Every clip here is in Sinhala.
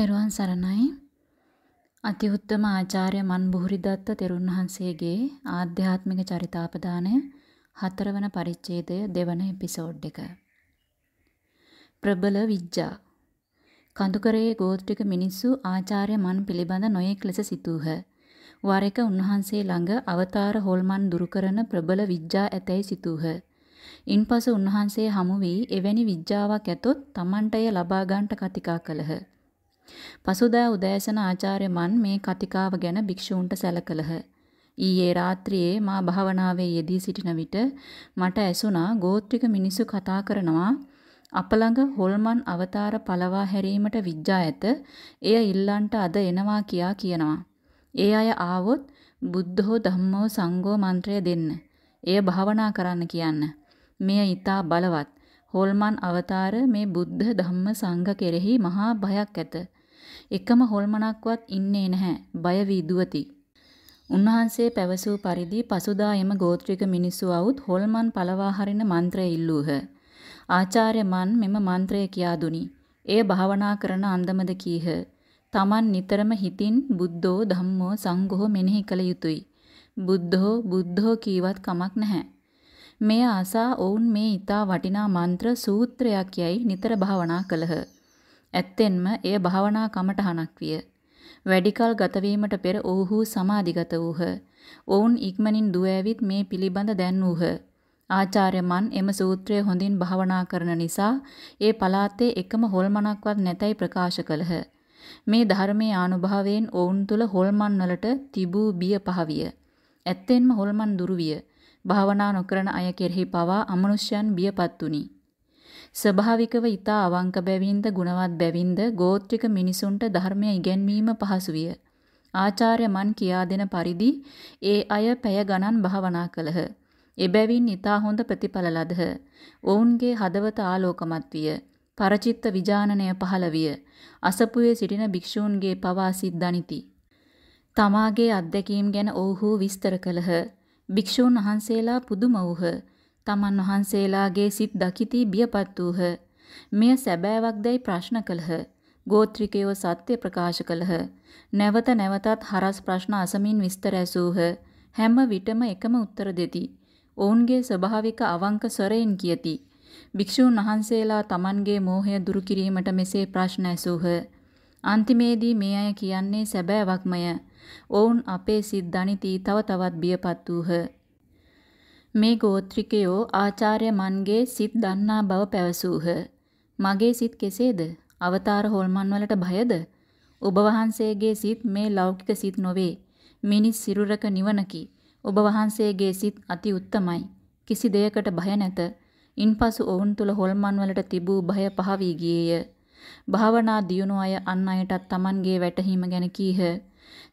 තෙරුවන් සරණයි. අතිඋත්තම ආචාර්ය මන් බුහුරිදත්ත තෙරුන් වහන්සේගේ ආධ්‍යාත්මික චරිතාපදානය හතරවන පරිච්ඡේදය දෙවන එපිසෝඩ් එක. ප්‍රබල විජ්ජා කඳුකරයේ ගෝත්‍රික මිනිස්සු ආචාර්ය මන් පිළිබඳ නොයෙක් ලෙස සිතූහ. වර එක උන්වහන්සේ ළඟ අවතාර හොල්මන් දුරු කරන ප්‍රබල විජ්ජා ඇතැයි සිතූහ. ඉන්පසු උන්වහන්සේ හමු වී එවැනි විජ්ජාවක් ඇතොත් Tamanටය ලබා ගන්නට කතිකා කළහ. පසුදා උදෑසන ආචාර්ය මන් මේ කතිකාව ගැන භික්ෂූන්ට සැලකලහ. ඊයේ රාත්‍රියේ මා භාවනාවේ යෙදී සිටින විට මට ඇසුණා ගෝත්‍රික මිනිසු කතා කරනවා අප ළඟ හොල්මන් අවතාර පළවා හැරීමට විජ්ජා ඇත. එය ඉල්ලන්ට අද එනවා කියා කියනවා. ඒ අය ආවොත් බුද්ධෝ ධම්මෝ සංඝෝ මන්ත්‍රය දෙන්න. එය භාවනා කරන්න කියන්න. මෙය ඊටා බලවත්. හොල්මන් අවතාර මේ බුද්ධ ධම්ම සංඝ කෙරෙහි මහා භයක් ඇත. එකම හොල්මනක්වත් ඉන්නේ නැහැ. බය වී දුවති. උන්වහන්සේ පැවසූ පරිදි පසුදා එම ගෝත්‍රික මිනිස්සු අවුත් හොල්මන් පළවා හරින මන්ත්‍රය ඉල්ලූහ. ආචාර්ය මන් මෙම මන්ත්‍රය කියා දුනි. එය භාවනා කරන අන්දමද කීහ. Taman නිතරම හිතින් බුද්ධෝ ධම්මෝ සංඝෝ මෙනෙහි කළ යුතුය. බුද්ධෝ බුද්ධෝ කීවත් කමක් නැහැ. මෙය අසා ඔවුන් මේ ඊතා වටිනා මන්ත්‍ර සූත්‍රයක් යයි නිතර භාවනා කළහ. ඇත්තෙන්ම එය භාවනා කමටහනක් විය. වැඩිකල් ගතවීමට පෙර ඔවුහු සමාධිගත වූහ. ඔවුන් ඉක්මනින් දුව ඇවිත් මේ පිළිබඳ දැන්වූහ. ආචාර්ය මන් එම සූත්‍රය හොඳින් භාවනා කරන නිසා ඒ පලාතේ එකම හොල්මනක්වත් නැතයි ප්‍රකාශ කළහ. මේ ධර්මයේ ආනුභාවයෙන් ඔවුන් තුල හොල්මන් වලට තිබූ බිය පහවිය. ඇත්තෙන්ම හොල්මන් දුරු විය. භාවනා නොකරන අය කෙරෙහි පවා අමනුෂ්‍යයන් බියපත් වුනි. ස්වභාවිකව ඊතා අවංක බැවින්ද ගුණවත් බැවින්ද ගෝත්‍රික මිනිසුන්ට ධර්මය ඉගැන්වීම පහසු විය. ආචාර්ය මන් කියා දෙන පරිදි ඒ අය පැය ගණන් භාවනා කළහ. එබැවින් ඊතා හොඳ ප්‍රතිඵල ලදහ. ඔවුන්ගේ හදවත ආලෝකමත් විය. පරචිත්ත විජානනය පහළ විය. අසපුවේ සිටින භික්ෂූන්ගේ පවා සිද්දනිති. තමාගේ අත්දැකීම් ගැන ඔවුහු විස්තර කළහ. භික්ෂූන් වහන්සේලා පුදුම වූහ. තමන් වහන්සේලාගේ සිත් දකිති බියපත් වූහ. මෙය සැබෑවක්දයි ප්‍රශ්න කළහ. ගෝත්‍රිකයෝ සත්‍ය ප්‍රකාශ කළහ. නැවත නැවතත් හරස් ප්‍රශ්න අසමින් විස්තර ඇසූහ. හැම විටම එකම උත්තර දෙති. ඔවුන්ගේ ස්වභාවික අවංක ස්වරයෙන් කියති. භික්ෂූන් වහන්සේලා Tamanගේ මෝහය දුරු කිරීමට මෙසේ ප්‍රශ්න ඇසූහ. අන්තිමේදී මේ අය කියන්නේ සැබෑවක්මය. ඔවුන් අපේ සිත් දනිති තව තවත් බියපත් වූහ. මේ ගෝත්‍රිකයෝ ආචාර්ය මන්ගේ සිත් දන්නා බව පැවසූහ. මගේ සිත් කෙසේද? අවතාර හොල්මන් වලට භයද? ඔබ වහන්සේගේ සිත් මේ ලෞකික සිත් නොවේ. මිනිස් සිරුරක නිවනකි. ඔබ වහන්සේගේ සිත් අති උත්තමයි. කිසි දෙයකට භය නැත. ඉන්පසු ඔවුන් තුල හොල්මන් වලට තිබූ භය පහ වී ගියේය. භාවනා දියුණු අය අන් අයටත් Tamanගේ වැටහීම ගැන කීහ.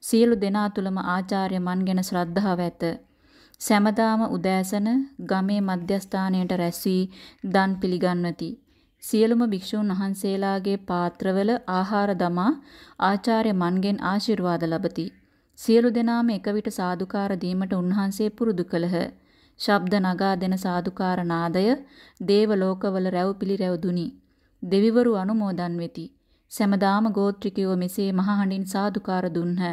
සියලු දෙනා තුලම ආචාර්ය මන් ගැන ශ්‍රද්ධාව ඇත. සැමදාම උදෑසන ගමේ මධ්‍යස්ථානයට රැස් වී දන් පිළිගන්වති. සියලුම භික්ෂූන් වහන්සේලාගේ පාත්‍රවල ආහාර දමා ආචාර්ය මන්ගෙන් ආශිර්වාද ලබති. සියලු දෙනාම එක විට සාදුකාර දීමට උන්වහන්සේ පුරුදු කළහ. ශබ්ද නගා දෙන සාදුකාර නාදය දේව ලෝකවල රැව් පිළිරැව් දුනි. දෙවිවරු අනුමෝදන් වෙති. සෑමදාම ගෝත්‍රිකයෝ මෙසේ මහ හඬින් සාදුකාර දුන්හ.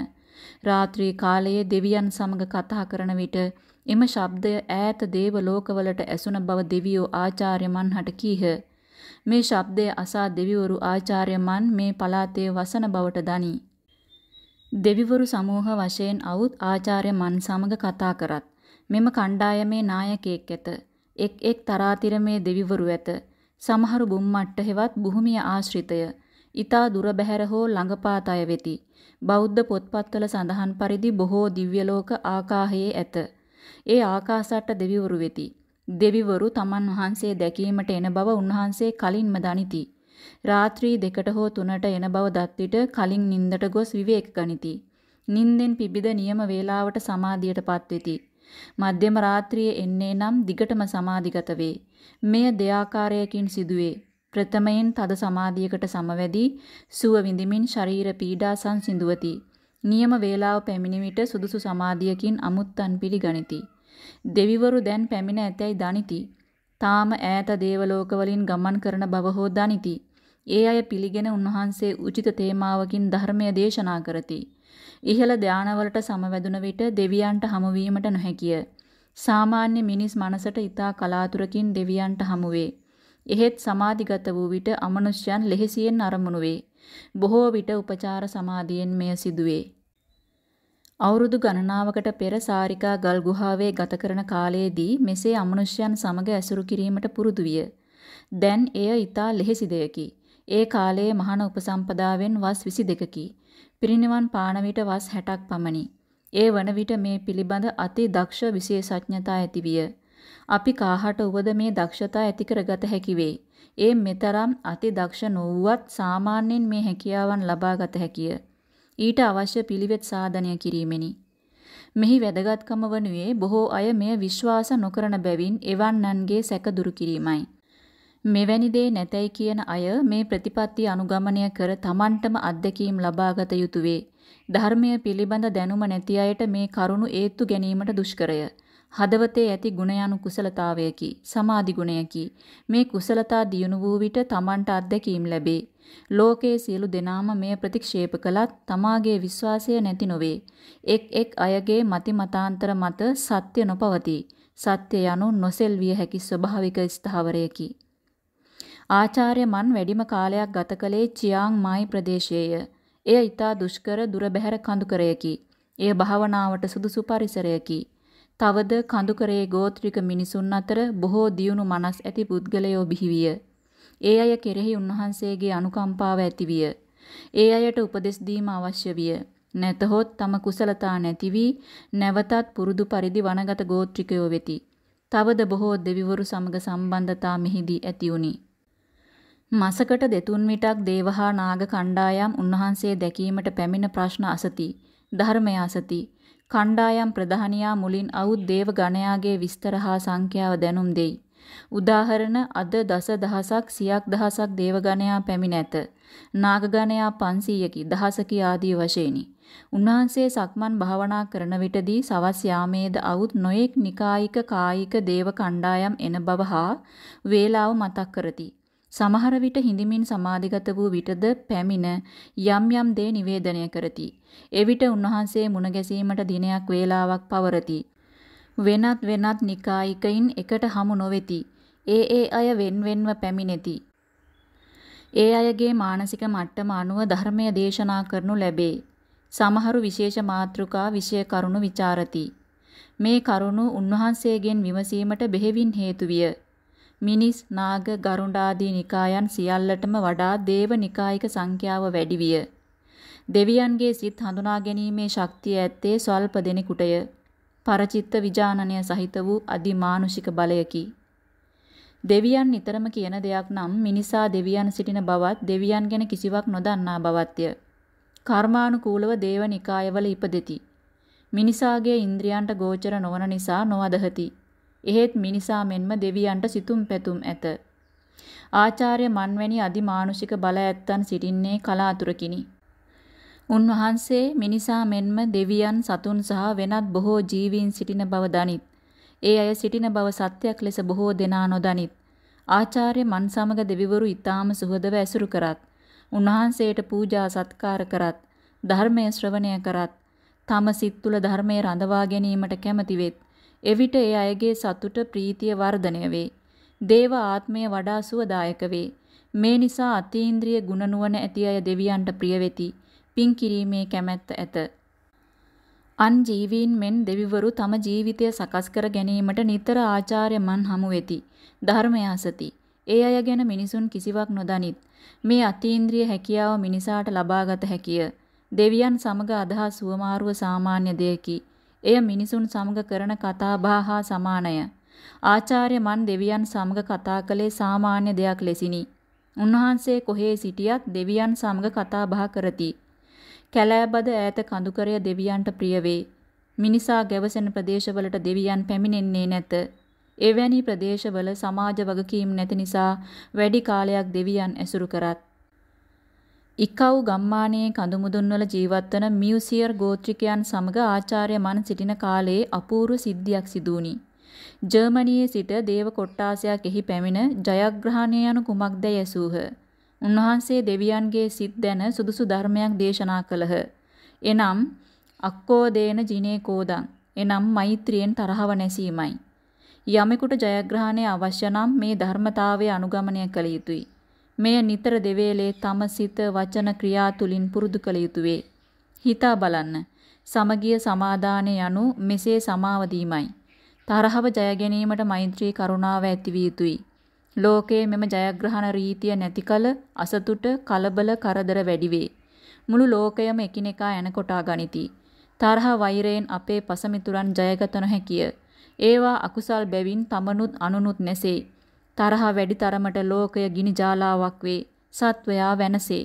රාත්‍රී කාලයේ දෙවියන් සමග කතා කරන විට එම ශබ්දය ඈත දේව ලෝකවලට ඇසුන බව දෙවියෝ ආචාර්ය මන්හට කීහ. මේ ශබ්දය අසා දෙවිවරු ආචාර්ය මන් මේ පලාතේ වසන බවට දනී. දෙවිවරු සමූහ වශයෙන් අවුත් ආචාර්ය මන් සමග කතා කරත් මෙම කණ්ඩායමේ නායකයෙක් ඇත. එක් එක් තරාතිරමේ දෙවිවරු ඇත. සමහරු බුම්මට්ට හෙවත් භූමිය ආශ්‍රිතය. ඊතා දුර බැහැර හෝ ළඟපාත අය වෙති. බෞද්ධ පොත්පත්වල සඳහන් පරිදි බොහෝ දිව්‍ය ලෝක ආකාහයේ ඇත. ඒ ආකාසට්ට දෙවිවරු වෙති. දෙවිවරු තමන් වහන්සේ දැකීමට එන බව උන්වහන්සේ කලින්ම දනිති. රාත්‍රී දෙකට හෝ තුනට එන බව දත් විට කලින් නින්දට ගොස් විවේක ගනිති. නින්දෙන් පිබිද නියම වේලාවට සමාධියටපත් වෙති. මධ්‍යම රාත්‍රියේ එන්නේ නම් දිගටම සමාධිගත වේ. මෙය දෙආකාරයකින් සිදුවේ. ප්‍රථමයෙන් තද සමාධියකට සමවැදී සුව විඳිමින් ශරීර පීඩා සංසිඳුවති. නියම වේලාව පැමිණි විට සුදුසු සමාධියකින් අමුත්තන් පිළිගනිති. දෙවිවරු දැන් පැමිණ ඇතැයි දනිති. තාම ඈත දේවලෝකවලින් ගමන් කරන බව හෝ දනිති. ඒ අය පිළිගෙන උන්වහන්සේ උචිත තේමාවකින් ධර්මය දේශනා කරති. ඉහළ ධානවලට සමවැදුන විට දෙවියන්ට හමුවීමට නොහැකිය. සාමාන්‍ය මිනිස් මනසට ඊතා කලාතුරකින් දෙවියන්ට හමුවේ. එහෙත් සමාධිගත වූ විට අමනුෂ්‍යයන් ලෙහෙසියෙන් අරමුණු වේ. බොහෝ විට උපචාර සමාධියෙන් මෙය සිදුවේ. අවුරුදු ගණනාවකට පෙර සාරිකා ගල් ගුහාවේ ගත කරන කාලයේදී මෙසේ අමනුෂ්‍යයන් සමග ඇසුරු කිරීමට පුරුදු විය. දැන් එය ඊතා ලෙහෙසි දෙයකි. ඒ කාලයේ මහාන උපසම්පදාවෙන් වස් 22කි. පිරිනිවන් පාන විට වස් 60ක් පමණි. ඒ වන විට මේ පිළිබඳ අති දක්ෂ විශේෂඥතා ඇති විය. අපි කාහට උවද මේ දක්ෂතා ඇති කරගත හැකි වේ. ඒ මෙතරම් අති දක්ෂ නොවුවත් සාමාන්‍යයෙන් මේ හැකියාවන් ලබාගත හැකිය. ඊට අවශ්‍ය පිළිවෙත් සාධනය කිරීමෙනි. මෙහි වැදගත්කම වනුයේ බොහෝ අය මෙය විශ්වාස නොකරන බැවින් එවන්නන්ගේ සැක දුරු කිරීමයි. මෙවැනි දේ නැතයි කියන අය මේ ප්‍රතිපත්ති අනුගමනය කර Tamanටම අත්දැකීම් ලබාගත යුතුය වේ. ධර්මය පිළිබඳ දැනුම නැති අයට මේ කරුණු ඒත්තු ගැනීමට දුෂ්කරය. හදවතේ ඇති ගුණයනු කුසලතාවයකි. සමාධි ගුණයකි. මේ කුසලතා දියුණු වූ විට Tamanට අත්දැකීම් ලැබේ. ලෝකයේ සියලු දෙනාම මෙය ප්‍රතික්ෂේප කළත් තමාගේ විශ්වාසය නැති නොවේ. එක් එක් අයගේ මති මතාන්තර මත සත්‍ය නොපවතී. සත්‍ය යනු නොසෙල්විය හැකි ස්වභාවික ස්ථාවරයකි. ආචාර්ය මන් වැඩිම කාලයක් ගත කළේ චියාං මායි ප්‍රදේශයේය. එය ඊතා දුෂ්කර දුර බැහැර කඳුකරයකි. එය භාවනාවට සුදුසු පරිසරයකි. තවද කඳුකරයේ ගෝත්‍රික මිනිසුන් අතර බොහෝ දියුණු මනස් ඇති පුද්ගලයෝ බිහිවිය. ඒ අය කෙරෙහි උන්වහන්සේගේ අනුකම්පාව ඇතිවිය. ඒ අයට උපදෙස් දීම අවශ්‍ය විය. නැතහොත් තම කුසලතා නැති වී නැවතත් පුරුදු පරිදි වනගත ගෝත්‍රිකයෝ වෙති. තවද බොහෝ දෙවිවරු සමග සම්බන්ධතා මෙහිදී ඇති වුනි. මසකට දෙතුන් විටක් දේවහා නාග කණ්ඩායම් උන්වහන්සේ දැකීමට පැමිණ ප්‍රශ්න අසති. ධර්මය අසති. කණ්ඩායම් ප්‍රධානියා මුලින් අවුත් දේව ගණයාගේ විස්තර හා සංඛ්‍යාව දැනුම් දෙයි. උදාහරණ අද දස දහසක් සියක් දහසක් දේව ගණයා පැමිණ ඇත. නාග ගණයා 500කි දහසකි ආදී වශයෙන්ි. උන්වහන්සේ සක්මන් භාවනා කරන විටදී සවස් යාමේද අවුත් නොයෙක් නිකායික කායික දේව කණ්ඩායම් එන බව හා වේලාව මතක් කරති. සමහර විට හිඳමින් සමාධිගත වූ විටද පැමිණ යම් යම් දේ නිවේදනය කරති. එවිට උන්වහන්සේ මුණ ගැසීමට දිනයක් වේලාවක් පවරති. වෙනත් වෙනත් නිකායිකයින් එකට හමු නොවෙති. ඒ ඒ අය wen wenව පැමිණෙති. ඒ අයගේ මානසික මට්ටම අනුව ධර්මය දේශනා කරනු ලැබේ. සමහරු විශේෂ මාතෘකා විෂය කරුණු ਵਿਚාරති. මේ කරුණු උන්වහන්සේගෙන් විමසීමට බෙහෙවින් හේතු විය. මිනිස් නාග ගරුඩාදී නිකායන් සියල්ලටම වඩා දේව නිකායික සංඛ්‍යාව වැඩි විය. දෙවියන්ගේ සිත් හඳුනා ගැනීමේ ශක්තිය ඇත්තේ ස්වල්ප දෙනෙකුටය. පරචිත්ත විජානනය සහිත වූ අදිමානුෂික බලයකි. දෙවියන් නිතරම කියන දෙයක් නම් මිනිසා දෙවියන් සිටින බවත් දෙවියන් ගැන කිසිවක් නොදන්නා බවත්ය. කර්මානුකූලව දේව නිකායවල ඉපදෙති. මිනිසාගේ ඉන්ද්‍රියන්ට ගෝචර නොවන නිසා නොවදහති. එහෙත් මිනිසා මෙන්ම දෙවියන්ට සිතුම් පැතුම් ඇත. ආචාර්ය මන්වැනි අදිමානුෂික බල ඇත්තන් සිටින්නේ කලාතුරකිනි. උන්වහන්සේ මිනිසා මෙන්ම දෙවියන් සතුන් සහ වෙනත් බොහෝ ජීවීන් සිටින බව දනිත්. ඒ අය සිටින බව සත්‍යයක් ලෙස බොහෝ දෙනා නොදනිත්. ආචාර්ය මන් සමග දෙවිවරු ඊටාම සුහදව ඇසුරු කරත්. උන්වහන්සේට පූජා සත්කාර කරත්. ධර්මය ශ්‍රවණය කරත්. තම සිත් තුළ ධර්මයේ රඳවා ගැනීමට කැමැති වෙත්. එවිට ඒ අයගේ සතුට ප්‍රීතිය වර්ධනය වේ. දේව ආත්මය වඩා සුවදායක වේ. මේ නිසා අතීන්ද්‍රිය ගුණ නුවණ ඇති අය දෙවියන්ට ප්‍රිය වෙති. පින් කිරීමේ කැමැත්ත ඇත. අන් ජීවීන් මෙන් දෙවිවරු තම ජීවිතය සකස් කර ගැනීමට නිතර ආචාර්යමන් හමු වෙති. ධර්මය අසති. ඒ අය ගැන මිනිසුන් කිසිවක් නොදනිත්. මේ අතීන්ද්‍රිය හැකියාව මිනිසාට ලබාගත හැකිය. දෙවියන් සමග අදහස් සුවමාරුව සාමාන්‍ය දෙයකි. එය මිනිසුන් සමග කරන කතා බහ හා සමානය. ආචාර්ය මන් දෙවියන් සමග කතා කළේ සාමාන්‍ය දෙයක් ලෙසිනි. උන්වහන්සේ කොහේ සිටියත් දෙවියන් සමග කතා බහ කරති. කැලෑබද ඈත කඳුකරය දෙවියන්ට ප්‍රිය වේ. මිනිසා ගැවසෙන ප්‍රදේශවලට දෙවියන් පැමිණෙන්නේ නැත. එවැනි ප්‍රදේශවල සමාජ වගකීම් නැති නිසා වැඩි කාලයක් දෙවියන් ඇසුරු කරත් ඉකව් ගම්මානයේ කඳුමුදුන්වල ජීවත්වන මියුසියර් ගෝත්‍රිකයන් සමග ආචාර්ය මන් සිටින කාලයේ අපූර්ව සිද්ධියක් සිදු වුණි. ජර්මනියේ සිට දේව කොට්ටාසයක් එහි පැමිණ ජයග්‍රහණය යනු කුමක්දැයි ඇසූහ. උන්වහන්සේ දෙවියන්ගේ සිත් දැන සුදුසු ධර්මයක් දේශනා කළහ. එනම් අක්කෝදේන ජිනේ කෝදං. එනම් මෛත්‍රියෙන් තරහව නැසීමයි. යමෙකුට ජයග්‍රහණය අවශ්‍ය නම් මේ ධර්මතාවය අනුගමනය කළ යුතුය. මෙය නිතර දෙවේලේ තම සිත වචන ක්‍රියා තුලින් පුරුදු කළ යුතුය. හිතා බලන්න. සමගිය සමාදානය යනු මෙසේ සමාව දීමයි. තරහව ජය ගැනීමට මෛත්‍රී කරුණාව ඇති විය යුතුය. ලෝකයේ මෙම ජයග්‍රහණ රීතිය නැති කල අසතුට කලබල කරදර වැඩි වේ. මුළු ලෝකයම එකිනෙකා එන කොටා ගනිති. තරහ වෛරයෙන් අපේ පසමිතුරන් ජයගත නොහැකිය. ඒවා අකුසල් බැවින් තමනුත් අනුනුත් නැසේ. තරහ වැඩි තරමට ලෝකය ගිනි ජාලාවක් වේ. සත්වයා වෙනසේ.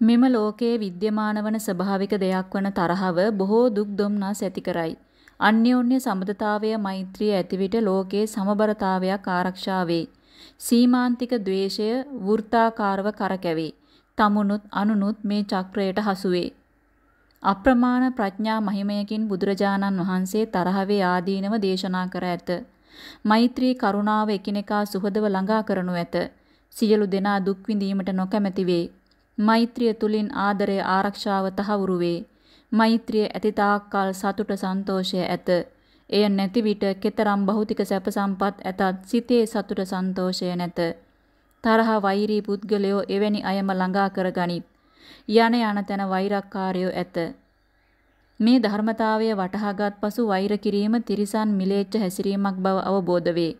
මෙම ලෝකයේ විද්‍යමාන වන ස්වභාවික දෙයක් වන තරහව බොහෝ දුක් දුම්නස් ඇති කරයි. අන්‍යෝන්‍ය සමදතාවය මෛත්‍රිය ඇති විට ලෝකයේ සමබරතාවයක් ආරක්ෂා වේ. සීමාන්තික द्वේෂය වෘත්තාකාරව කරකැවේ. තමුනුත් අනුනුත් මේ චක්‍රයට හසු වේ. අප්‍රමාණ ප්‍රඥා මහිමයකින් බුදුරජාණන් වහන්සේ තරහවේ ආදීනව දේශනා කර ඇත. මෛත්‍රී කරුණාව එකිනෙකා සුහදව ළඟා කරනු ඇත. සියලු දෙනා දුක් විඳීමට නොකැමැති වේ. මෛත්‍රිය තුලින් ආදරය ආරක්ෂාව තහවුරු වේ. මෛත්‍රිය ඇති තාක්කල් සතුට සන්තෝෂය ඇත. එය නැති විට කෙතරම් භෞතික සැප සම්පත් ඇතත් සිතේ සතුට සන්තෝෂය නැත. තරහ වෛරී පුද්ගලයෝ එවැනි අයම ළඟා කරගනිත්. යන යන තැන වෛරක්කාරයෝ ඇත. මේ ධර්මතාවය වටහාගත් පසු වෛර කිරීම තිරිසන් මිලේච්ඡ හැසිරීමක් බව අවබෝධ වේ.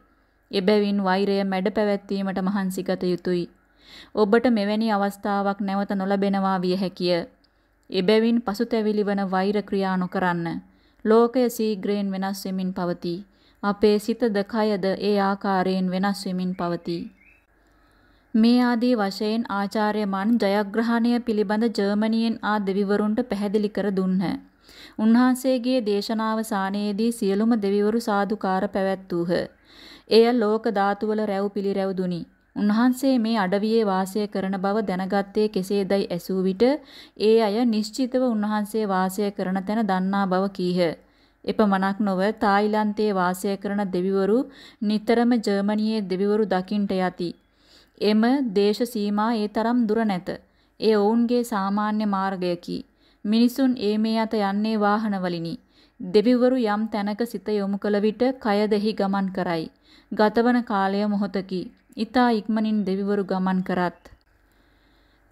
එබැවින් වෛරය මැඩ පැවැත්වීමට මහන්සි ගත යුතුය. ඔබට මෙවැනි අවස්ථාවක් නැවත නොලැබෙනවා විය හැකිය. එබැවින් පසුතැවිලි වන වෛර ක්‍රියා නොකරන්න. ලෝකය සීග්‍රයෙන් වෙනස් වෙමින් පවතී. අපේ සිතද කයද ඒ ආකාරයෙන් වෙනස් වෙමින් පවතී. මේ ආදී වශයෙන් ආචාර්ය මන් ජයග්‍රහණය පිළිබඳ ජර්මනියෙන් ආ දෙවිවරුන්ට පැහැදිලි කර දුන්හ. උන්වහන්සේගේ දේශනාව සානයේදී සියලුම දෙවිවරු සාදුකාර පැවැත්වූහ. එය ලෝක ධාතුවල රැව් පිළිරැව් දුනි. උන්වහන්සේ මේ අඩවියේ වාසය කරන බව දැනගත්තේ කෙසේදයි ඇසූ විට ඒ අය නිශ්චිතව උන්වහන්සේ වාසය කරන තැන දන්නා බව කීහ. එපමණක් නොව තායිලන්තයේ වාසය කරන දෙවිවරු නිතරම ජර්මනියේ දෙවිවරු දකින්ට යති. එම දේශ සීමා ඒ තරම් දුර නැත. ඒ ඔවුන්ගේ සාමාන්‍ය මාර්ගයකි. මිනිසුන් ඒ මේ අත යන්නේ වාහනවලිනි. දෙවිවරු යම් තැනක සිත යොමු කළ විට කයදෙහි ගමන් කරයි. ගතවන කාලය මොහොතකි. ඊතා ඉක්මනින් දෙවිවරු ගමන් කරත්.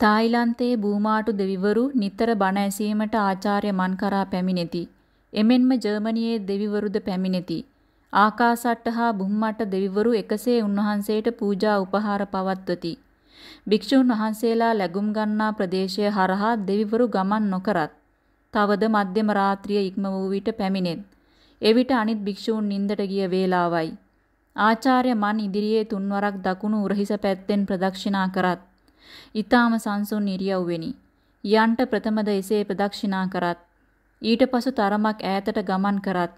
තායිලන්තයේ බූමාටු දෙවිවරු නිතර බණ ඇසීමට ආචාර්ය මන් කරා පැමිණෙති. එමෙන්ම ජර්මනියේ දෙවිවරුද පැමිණෙති. ආකාසට්ට හා බුම්මට්ට දෙවිවරු එකසේ උන්වහන්සේට පූජා උපහාර පවත්වති. භික්ෂුන් වහන්සේලා ලැබුම් ගන්නා ප්‍රදේශය හරහා දෙවිවරු ගමන් නොකරත්. තවද මධ්‍යම රාත්‍රිය ඉක්ම වූ විට පැමිණෙත්. එවිට අනිත් භික්ෂූන් නින්දට ගිය වේලාවයි. ආචාර්ය මන් ඉදිරියේ තුන්වරක් දකුණු උරහිස පැත්තෙන් ප්‍රදක්ෂිනා කරත්. ඊ타ම සංසුන් ඉරියව්වෙනි. යන්ට ප්‍රථමද එසේ ප්‍රදක්ෂිනා කරත්. ඊට පසු තරමක් ඈතට ගමන් කරත්.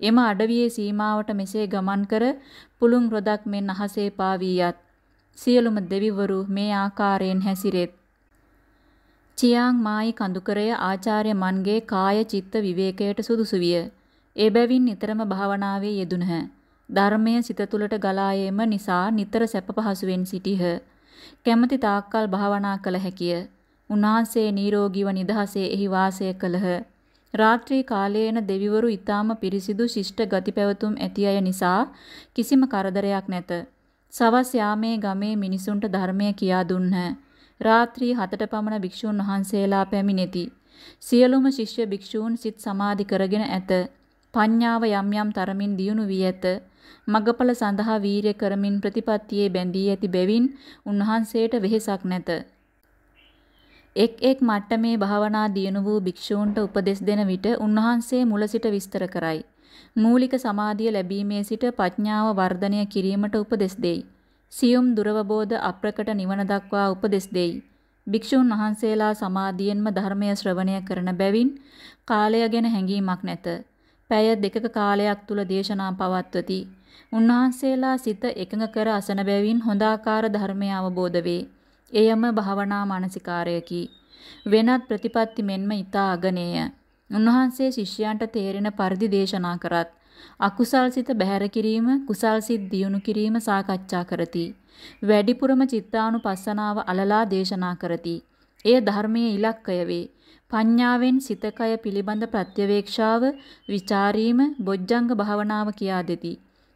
එම අඩවියේ සීමාවට මෙසේ ගමන් කර පුළුන් රොදක් මෙන් අහසේ පාවීයත් සියලුම දෙවිවරු මේ ආකාරයෙන් හැසිරෙත්. චියාං මායි කඳුකරය ආචාර්ය මන්ගේ කාය චිත්ත විවේකයට සුදුසු විය. ඒ බැවින් නිතරම භාවනාවේ යෙදුණහ. ධර්මය සිත තුළට ගලා නිසා නිතර සැප පහසුවෙන් සිටිහ. කැමැති තාක්කල් භාවනා කළ හැකිය. උන්වහන්සේ නිරෝගීව නිදහසේ එහි වාසය කළහ. රාත්‍රී කාලයේන දෙවිවරු ඊටාම පිරිසිදු ශිෂ්ට ගති පැවතුම් ඇති අය නිසා කිසිම කරදරයක් නැත. සවස් යාමේ ගමේ මිනිසුන්ට ධර්මය කියා දුන්හ. රාත්‍රී 7ට පමණ භික්ෂුන් වහන්සේලා පැමිණෙති. සියලුම ශිෂ්‍ය භික්ෂූන් සිත් සමාධි කරගෙන ඇත. පඤ්ඤාව යම් යම් තරමින් දියුණු වී ඇත. මගපල සඳහා වීරිය කරමින් ප්‍රතිපත්තියේ බැඳී ඇති බැවින් උන්වහන්සේට වෙහෙසක් නැත. එක් එක් මට්ටමේ භාවනා දියුණු වූ භික්ෂූන්ට උපදෙස් දෙන විට උන්වහන්සේ මුල සිට විස්තර කරයි. මූලික සමාධිය ලැබීමේ සිට ප්‍රඥාව වර්ධනය කිරීමට උපදෙස් දෙයි. සියුම් දුරවබෝධ අප්‍රකට නිවන දක්වා උපදෙස් දෙයි. භික්ෂුන් වහන්සේලා සමාධියෙන්ම ධර්මය ශ්‍රවණය කරන බැවින් කාලය ගැන හැඟීමක් නැත. පැය දෙකක කාලයක් තුල දේශනා පවත්වති. උන්වහන්සේලා සිත එකඟ කර අසන බැවින් හොඳාකාර ධර්මය අවබෝධ වේ. එයම භාවනා මානසිකාරයකි. වෙනත් ප්‍රතිපත්ති මෙන්ම ඊතා අගනේය. උන්වහන්සේ ශිෂ්‍යයන්ට තේරෙන පරිදි දේශනා කරත් අකුසල් සිත බැහැර කිරීම, කුසල් සිත් දියුණු කිරීම සාකච්ඡා කරති. වැඩිපුරම චිත්තානුපස්සනාව අලලා දේශනා කරති. එය ධර්මයේ ඉලක්කය වේ. පඤ්ඤාවෙන් සිතකය පිළිබඳ ප්‍රත්‍යවේක්ෂාව, විචාරීම, බොජ්ජංග භාවනාව කියා දෙති.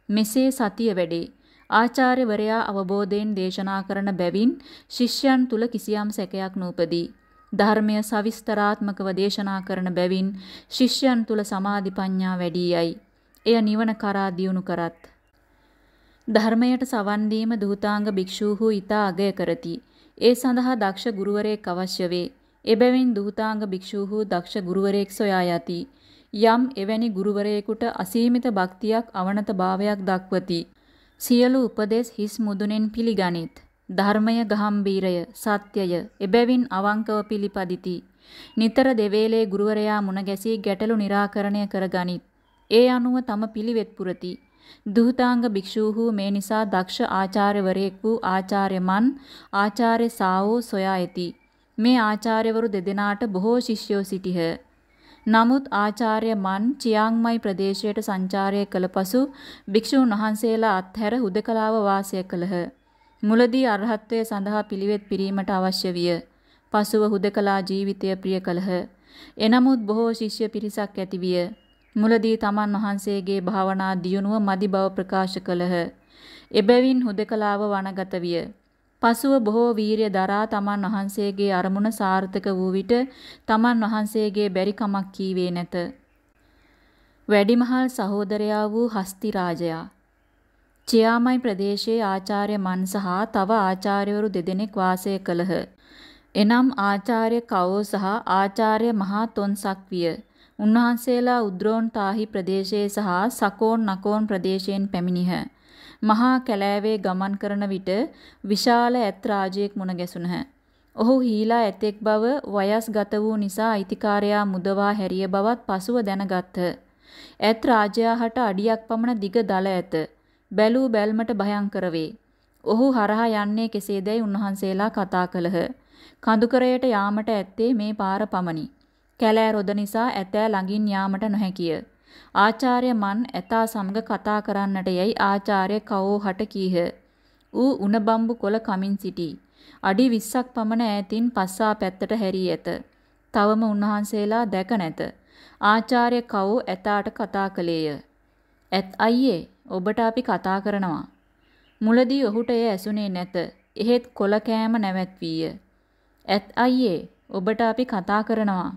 මෙසේ සතිය වැඩේ. ආචාර්යවරයා අවබෝධයෙන් දේශනා කරන බැවින් ශිෂ්‍යයන් තුල කිසියම් සැකයක් නූපදී. ධර්මය සවිස්තරාත්මකව දේශනා කරන බැවින් ශිෂ්‍යයන් තුල සමාධි ප්‍රඥා වැඩි යයි. එය නිවන කරා දියුණු කරත්. ධර්මයට සවන් දීම දූතාංග භික්ෂූහු ඊතා අගය කරති. ඒ සඳහා දක්ෂ ගුරුවරයෙක් අවශ්‍ය වේ. එබැවින් දූතාංග භික්ෂූහු දක්ෂ ගුරුවරයෙක් සොයා යති. යම් එවැනි ගුරුවරයෙකුට අසීමිත භක්තියක් අවනත භාවයක් දක්වති. සියලු උපදෙස් හිස් මුදුනෙන් පිළිගනිත්. ධර්මය ගහම්බීරය සත්‍යය එබැවින් අවංකව පිළිපදිති. නිතර දෙවේලේ ගුරුවරයා මුණ ගැසී ගැටලු निराකරණය කරගනිත්. ඒ අනුව තම පිළිවෙත් පුරති. දුහතාංග භික්ෂූහු මේ නිසා දක්ෂ ආචාර්යවරයෙක් වූ ආචාර්යමන් ආචාර්ය සාවෝ සොයා ඇති. මේ ආචාර්යවරු දෙදෙනාට බොහෝ ශිෂ්‍යෝ සිටිහ. නමුත් ආචාර්ය මන් චියාංමයි ප්‍රදේශයට සංචාරය කළ පසු භික්ෂූන් වහන්සේලා අත්හැර හුදකලාව වාසය කළහ. මුලදී අරහත්ත්වය සඳහා පිළිවෙත් පිරීමට අවශ්‍ය විය. පසුව හුදකලා ජීවිතය ප්‍රිය කළහ. එනමුත් බොහෝ ශිෂ්‍ය පිරිසක් ඇති විය. මුලදී තමන් වහන්සේගේ භාවනා දියුණුව මදි බව ප්‍රකාශ කළහ. එබැවින් හුදකලාව වනගත විය. පසුව බොහෝ වීරිය දරා තමන් වහන්සේගේ අරමුණ සාර්ථක වූ විට තමන් වහන්සේගේ බැරි කමක් කීවේ නැත. වැඩිමහල් සහෝදරයා වූ හස්ති රාජයා චියාමයි ප්‍රදේශයේ ආචාර්ය මන් සහ තව ආචාර්යවරු දෙදෙනෙක් වාසය කළහ. එනම් ආචාර්ය කවෝ සහ ආචාර්ය මහා තොන්සක් විය. උන්වහන්සේලා උද්‍රෝන් තාහි ප්‍රදේශයේ සහ සකෝන් නකෝන් ප්‍රදේශයෙන් පැමිණිහ. මහා කැලෑවේ ගමන් කරන විට විශාල ඇත් රාජයෙක් මුණ ගැසුණහ. ඔහු හීලා ඇතෙක් බව වයස්ගත වූ නිසා අයිතිකාරයා මුදවා හැරිය බවත් පසුව දැනගත්හ. ඇත් රාජයා හට අඩියක් පමණ දිග දල ඇත. බැලූ බැල්මට භයංකර වේ. ඔහු හරහා යන්නේ කෙසේදයි උන්වහන්සේලා කතා කළහ. කඳුකරයට යාමට ඇත්තේ මේ පාර පමණි. කැලෑ රොද නිසා ඇතෑ ළඟින් යාමට නොහැකිය. ආචාර්ය මන් ඇතා සමග කතා කරන්නට යයි ආචාර්ය කවෝ හට කීහ. ඌ උණ බම්බු කොළ කමින් සිටී. අඩි 20ක් පමණ ඈතින් පස්සා පැත්තට හැරී ඇත. තවම උන්වහන්සේලා දැක නැත. ආචාර්ය කවෝ ඇතාට කතා කළේය. "ඇත් අයියේ, ඔබට අපි කතා කරනවා." මුලදී ඔහුට එය ඇසුනේ නැත. එහෙත් කොළ කෑම නැවැත්වීය. "ඇත් අයියේ, ඔබට අපි කතා කරනවා."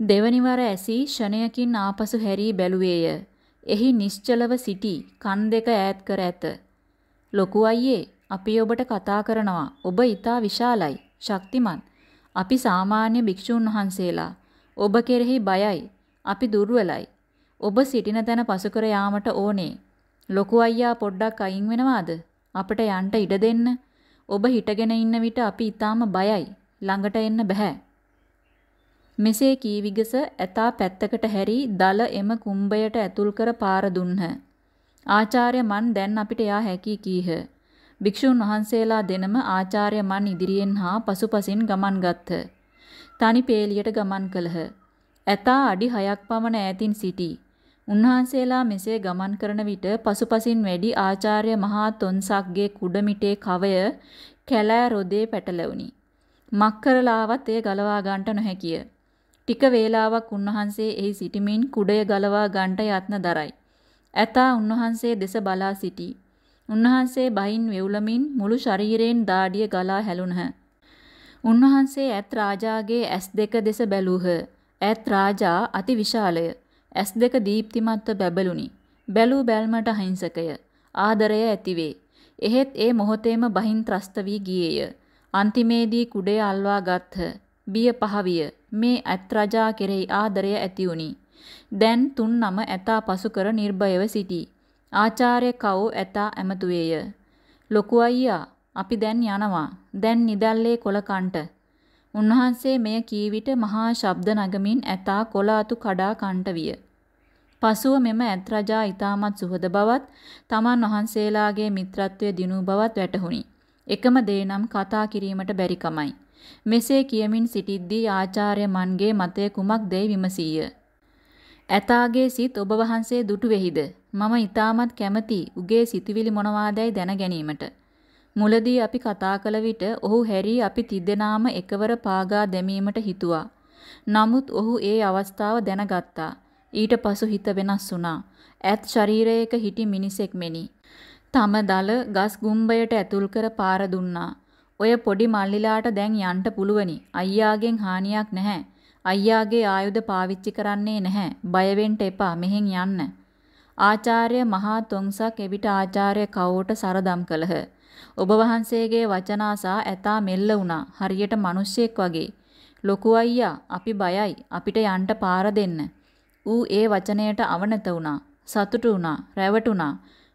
දෙවනි වර ඇසී ෂණයකින් ආපසු හැරී බැලුවේය. එහි නිශ්චලව සිටි කන් දෙක ඈත් කර ඇත. ලොකු අයියේ අපි ඔබට කතා කරනවා. ඔබ ඊටා විශාලයි, ශක්තිමත්. අපි සාමාන්‍ය භික්ෂුන් වහන්සේලා. ඔබ කෙරෙහි බයයි. අපි දුර්වලයි. ඔබ සිටින තැන පසු කර යාමට ඕනේ. ලොකු අයියා පොඩ්ඩක් අයින් වෙනවාද? අපට යන්න ඉඩ දෙන්න. ඔබ හිටගෙන ඉන්න විට අපි ඊටාම බයයි. ළඟට එන්න බෑ. මෙසේ කී විගස ඇතා පැත්තකට හැරී දල එම කුඹයට ඇතුල් කර පාර දුන්හ. ආචාර්ය මන් දැන් අපිට යා හැකි කීහ. භික්ෂුන් වහන්සේලා දෙනම ආචාර්ය මන් ඉදිරියෙන් හා පසුපසින් ගමන් ගත්හ. තනි පේලියට ගමන් කළහ. ඇතා අඩි 6ක් පමණ ඈතින් සිටී. උන්වහන්සේලා මෙසේ ගමන් කරන විට පසුපසින් වැඩි ආචාර්ය මහා තොන්සක්ගේ කුඩමිටේ කවය කැලෑ රොදේ පැටලෙවුනි. මක්කරලාවත් එය ගලවා ගන්නට නොහැකිය. ටික වේලාවක් උන්වහන්සේ එහි සිටමින් කුඩය ගලවා ගන්නට යත්න දරයි. ඇතා උන්වහන්සේ දෙස බලා සිටී. උන්වහන්සේ බහින් වෙවුලමින් මුළු ශරීරයෙන් දාඩිය ගලා හැලුණහ. උන්වහන්සේ ඇත් රාජාගේ ඇස් දෙක දෙස බැලූහ. ඇත් රාජා අති විශාලය. ඇස් දෙක දීප්තිමත්ව බැබළුනි. බැලූ බැල්මට අහිංසකය. ආදරය ඇතිවේ. එහෙත් ඒ මොහොතේම බහින් ත්‍රස්ත වී ගියේය. අන්තිමේදී කුඩය අල්වා ගත්හ. බිය පහවිය. මේ ඇත් රජා කෙරෙහි ආදරය ඇති වුනි. දැන් තුන් නම ඇතා පසු කර නිර්භයව සිටී. ආචාර්ය කව් ඇතා ඇමතුවේය. ලොකු අයියා අපි දැන් යනවා. දැන් නිදල්ලේ කොළ කන්ට. උන්වහන්සේ මෙය කී විට මහා ශබ්ද නගමින් ඇතා කොළ අතු කඩා කන්ට විය. පසුව මෙම ඇත් රජා ඊටමත් සුහද බවත් තමන් වහන්සේලාගේ මිත්‍රත්වය දිනු බවත් වැටහුණි. එකම දේ නම් කතා කිරීමට බැරි කමයි. මෙසේ කියමින් සිටිද්දී ආචාර්ය මන්ගේ මතය කුමක්දැයි විමසීය. ඇතාගේ සිත් ඔබ වහන්සේ දුටු වෙහිද? මම ඊටමත් කැමති උගේ සිතුවිලි මොනවාදයි දැන ගැනීමට. මුලදී අපි කතා කළ විට ඔහු හැරී අපි තිදෙනාම එකවර පාගා දැමීමට හිතුවා. නමුත් ඔහු ඒ අවස්ථාව දැනගත්තා. ඊට පසු හිත වෙනස් වුණා. ඇත් ශරීරයක හිටි මිනිසෙක් මෙනි. තම දල ගස් ගුම්බයට ඇතුල් කර පාර දුන්නා. ඔය පොඩි මල්ලිලාට දැන් යන්න පුළුවනි. අයියාගෙන් හානියක් නැහැ. අයියාගේ ආයුධ පාවිච්චි කරන්නේ නැහැ. බය වෙන්න එපා. මෙහෙන් යන්න. ආචාර්ය මහා තොංසක් එවිට ආචාර්ය කවුට සරදම් කළහ. ඔබ වහන්සේගේ වචන අසා ඇතා මෙල්ල වුණා. හරියට මිනිස්සෙක් වගේ. ලොකු අයියා අපි බයයි. අපිට යන්න පාර දෙන්න. ඌ ඒ වචනයට අවනත වුණා. සතුටු වුණා. රැවටුණා.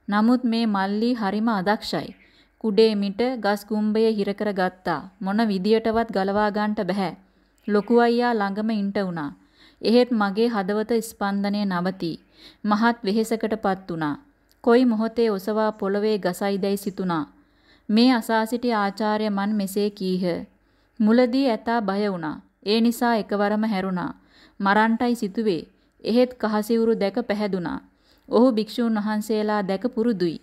නමුත් මේ මල්ලි හරිම අදක්ෂයි. කුඩේ මිට ගස් කුඹය හිර කර ගත්තා. මොන විදියටවත් ගලවා ගන්නට බෑ. ලොකු අයියා ළඟම ඉන්ට වුණා. එහෙත් මගේ හදවත ස්පන්දනය නවතී. මහත් වෙහෙසකටපත් වුණා. කොයි මොහොතේ ඔසවා පොළවේ ගසයිදැයි සිතුණා. මේ අසා සිටි ආචාර්ය මන් මෙසේ කීහ. මුලදී ඇතා බය වුණා. ඒ නිසා එකවරම හැරුණා. මරන්ටයි සිතුවේ. එහෙත් කහසිවුරු දැක පැහැදුනා. ඔහු භික්ෂූන් වහන්සේලා දැක පුරුදුයි.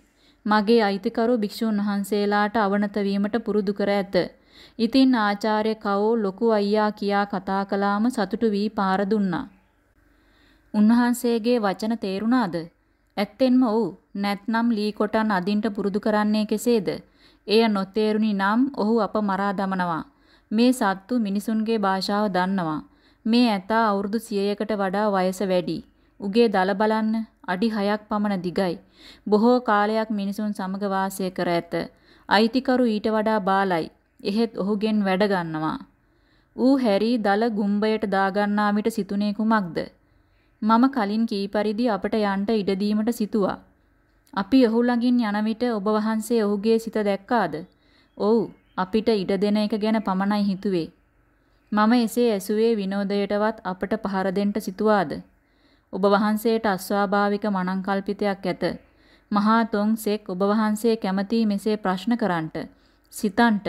මගේ අයිතිකරු භික්ෂූන් වහන්සේලාට අවනත වීමට පුරුදු කර ඇත. ඉතින් ආචාර්ය කවෝ ලොකු අයියා කියා කතා කළාම සතුටු වී පාර දුන්නා. උන්වහන්සේගේ වචන තේරුණාද? ඇත්තෙන්ම ඔව්. නැත්නම් ලී කොටන් අදින්ට පුරුදු කරන්නේ කෙසේද? එය නොතේරුණි නම් ඔහු අප මරා දමනවා. මේ සත්තු මිනිසුන්ගේ භාෂාව දන්නවා. මේ ඇතා අවුරුදු 100කට වඩා වයස වැඩි. උගේ දල බලන්න අඩි 6ක් පමණ දිගයි. බොහෝ කාලයක් මිනිසුන් සමග වාසය කර ඇත. අයිතිකරු ඊට වඩා බාලයි. එහෙත් ඔහුගෙන් වැඩ ගන්නවා. ඌ හැරි දල ගුම්බයට දාගන්නා විට සිතුනේ කුමක්ද? මම කලින් කී පරිදි අපට යන්න ඉඩ දීමට සිතුවා. අපි ඔහු ළඟින් යන විට ඔබ වහන්සේ ඔහුගේ සිත දැක්කාද? ඔව් අපිට ඉඩ දෙන එක ගැන පමණයි හිතුවේ. මම එසේ ඇසුවේ විනෝදයටවත් අපට පහර දෙන්න සිතුවාද? ඔබ වහන්සේට අස්වාභාවික මනංකල්පිතයක් ඇත. මහා තොන්සෙක් ඔබ වහන්සේ කැමති මෙසේ ප්‍රශ්න කරන්නට, සිතන්ට,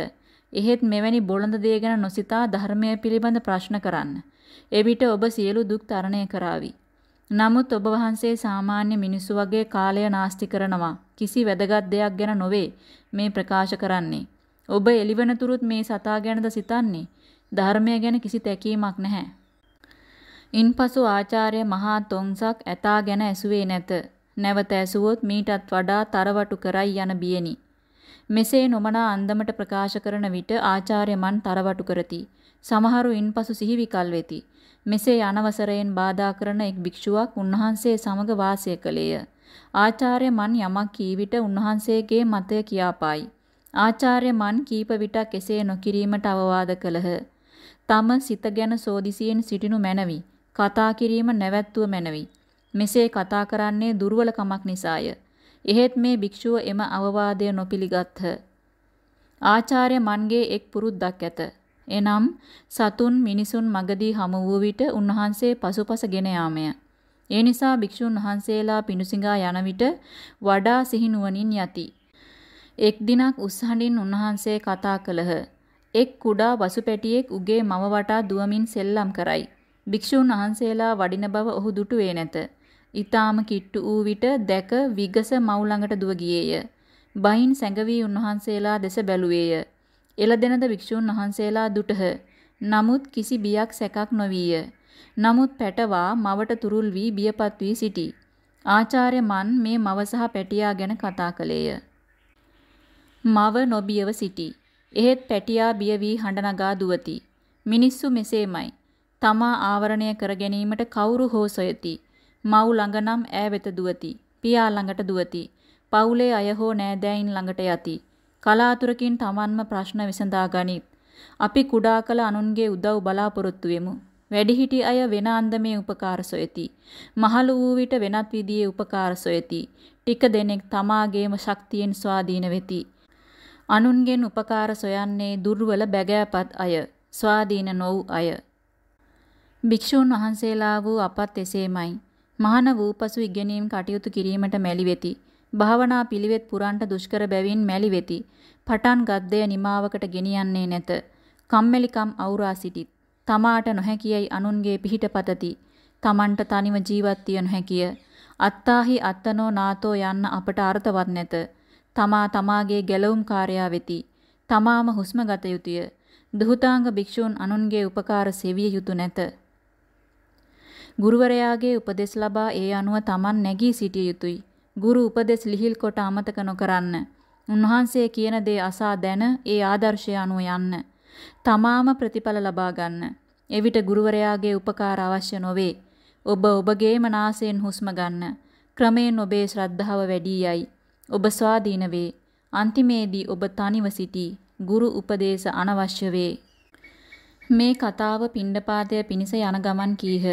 එහෙත් මෙවැනි බොළඳ දේ ගැන නොසිතා ධර්මය පිළිබඳ ප්‍රශ්න කරන්න. එවිට ඔබ සියලු දුක් තරණය කරાવી. නමුත් ඔබ වහන්සේ සාමාන්‍ය මිනිසු වගේ කාලය නාස්ති කරනවා. කිසි වැදගත් දෙයක් ගැන නොවේ මේ ප්‍රකාශ කරන්නේ. ඔබ එළිවෙනතුරුත් මේ සතා ගැනද සිතන්නේ. ධර්මය ගැන කිසි තැකීමක් නැහැ. ඉන්පසු ආචාර්ය මහා තොංසක් ඇතා ගැන ඇසුවේ නැත. නැවත ඇසුවොත් මීටත් වඩා තරවටු කරයි යන බියෙනි. මෙසේ නොමනා අන්දමට ප්‍රකාශ කරන විට ආචාර්ය මන් තරවටු කරති. සමහරු ඉන්පසු සිහිවිකල් වෙති. මෙසේ අනවසරයෙන් බාධා කරන එක් භික්ෂුවක් උන්වහන්සේ සමග වාසය කළේය. ආචාර්ය මන් යමක් කී විට උන්වහන්සේගේ මතය කියාපායි. ආචාර්ය මන් කීප විටක් එසේ නොකිරීමට අවවාද කළහ. තම සිත ගැන සෝදිසියෙන් සිටිනු මැනවි. කතා කිරීම නැවැත්තුව මැනවි. මෙසේ කතා කරන්නේ දුර්වලකමක් නිසාය. එහෙත් මේ භික්ෂුව එම අවවාදය නොපිළිගත්හ. ආචාර්ය මන්ගේ එක් පුරුද්දක් ඇත. එනම් සතුන් මිනිසුන් මගදී හමු වූ විට උන්වහන්සේ පසුපස ගෙන යාමය. ඒ නිසා භික්ෂුන් වහන්සේලා පිණුසිඟා යන විට වඩා සිහිනුවණින් යති. එක් දිනක් උස්හඬින් උන්වහන්සේ කතා කළහ. එක් කුඩා වසුපැටියෙක් උගේ මව වටා දුවමින් සෙල්ලම් කරයි. භික්ෂුන් වහන්සේලා වඩින බව ඔහු දුටුවේ නැත. ඊටාම කිට්ටු වූ විට දැක විගස මව් ළඟට දුව ගියේය. බයින් සැඟවී උන්වහන්සේලා දෙස බැලුවේය. එළදෙනද භික්ෂුන් වහන්සේලා දුටහ. නමුත් කිසි බියක් සැකක් නොවිය. නමුත් පැටවා මවට තුරුල් වී බියපත් වී සිටි. ආචාර්ය මන් මේ මව සහ පැටියා ගැන කතා කළේය. මව නොබියව සිටි. එහෙත් පැටියා බිය වී හඬ නගා දුවති. මිනිස්සු මෙසේමයි. තමා ආවරණය කර ගැනීමට කවුරු හෝ සොයති. මව් ළඟ නම් ඈ වෙත දුවති. පියා ළඟට දුවති. පවුලේ අය හෝ නෑදෑයින් ළඟට යති. කලාතුරකින් Tamanම ප්‍රශ්න විසඳා ගනිත්. අපි කුඩා කල අනුන්ගේ උදව් බලාපොරොත්තු වෙමු. වැඩිහිටි අය වෙන අන්දමේ උපකාර සොයති. මහලු වූ විට වෙනත් විදියේ උපකාර සොයති. ටික දෙනෙක් තමාගේම ශක්තියෙන් ස්වාධීන වෙති. අනුන්ගෙන් උපකාර සොයන්නේ දුර්වල බැගෑපත් අය, ස්වාධීන නොවු අය. භික්ෂූන් වහන්සේලා වූ අපත් එසේමයි. මහාන වූ පසු ඉගෙනීම් කටයුතු කිරීමට මැලි වෙති. භාවනා පිළිවෙත් පුරන්ට දුෂ්කර බැවින් මැලි වෙති. පටන් ගද්දය නිමාවකට ගෙනියන්නේ නැත. කම්මැලිකම් අවුරා සිටිත්. තමාට නොහැකියයි අනුන්ගේ පිහිට පතති. Tamanට තනිව ජීවත් විය නොහැකිය. අත්තාහි අත්තනෝ නාතෝ යන්න අපට අර්ථවත් නැත. තමා තමාගේ ගැලවුම් කාර්යයා වෙති. තමාම හුස්ම ගත යුතුය. දුහුතාංග භික්ෂූන් අනුන්ගේ උපකාර සෙවිය යුතු නැත. ගුරුවරයාගේ උපදෙස් ලබා ඒ අනුව Taman නැගී සිටිය යුතුය. ගුරු උපදෙස් ලිහිල් කොට අමතක නොකරන්න. උන්වහන්සේ කියන දේ අසා දැන ඒ ආදර්ශය අනුව යන්න. තමාම ප්‍රතිඵල ලබා ගන්න. එවිට ගුරුවරයාගේ උපකාර අවශ්‍ය නොවේ. ඔබ ඔබගේම නාසයෙන් හුස්ම ගන්න. ක්‍රමයෙන් ඔබේ ශ්‍රද්ධාව වැඩි යයි. ඔබ ස්වාධීන වේ. අන්තිමේදී ඔබ තනිව සිටී. ගුරු උපදේශ අනවශ්‍ය වේ. මේ කතාව පිණ්ඩපාතය පිණිස යන ගමන් කීහ.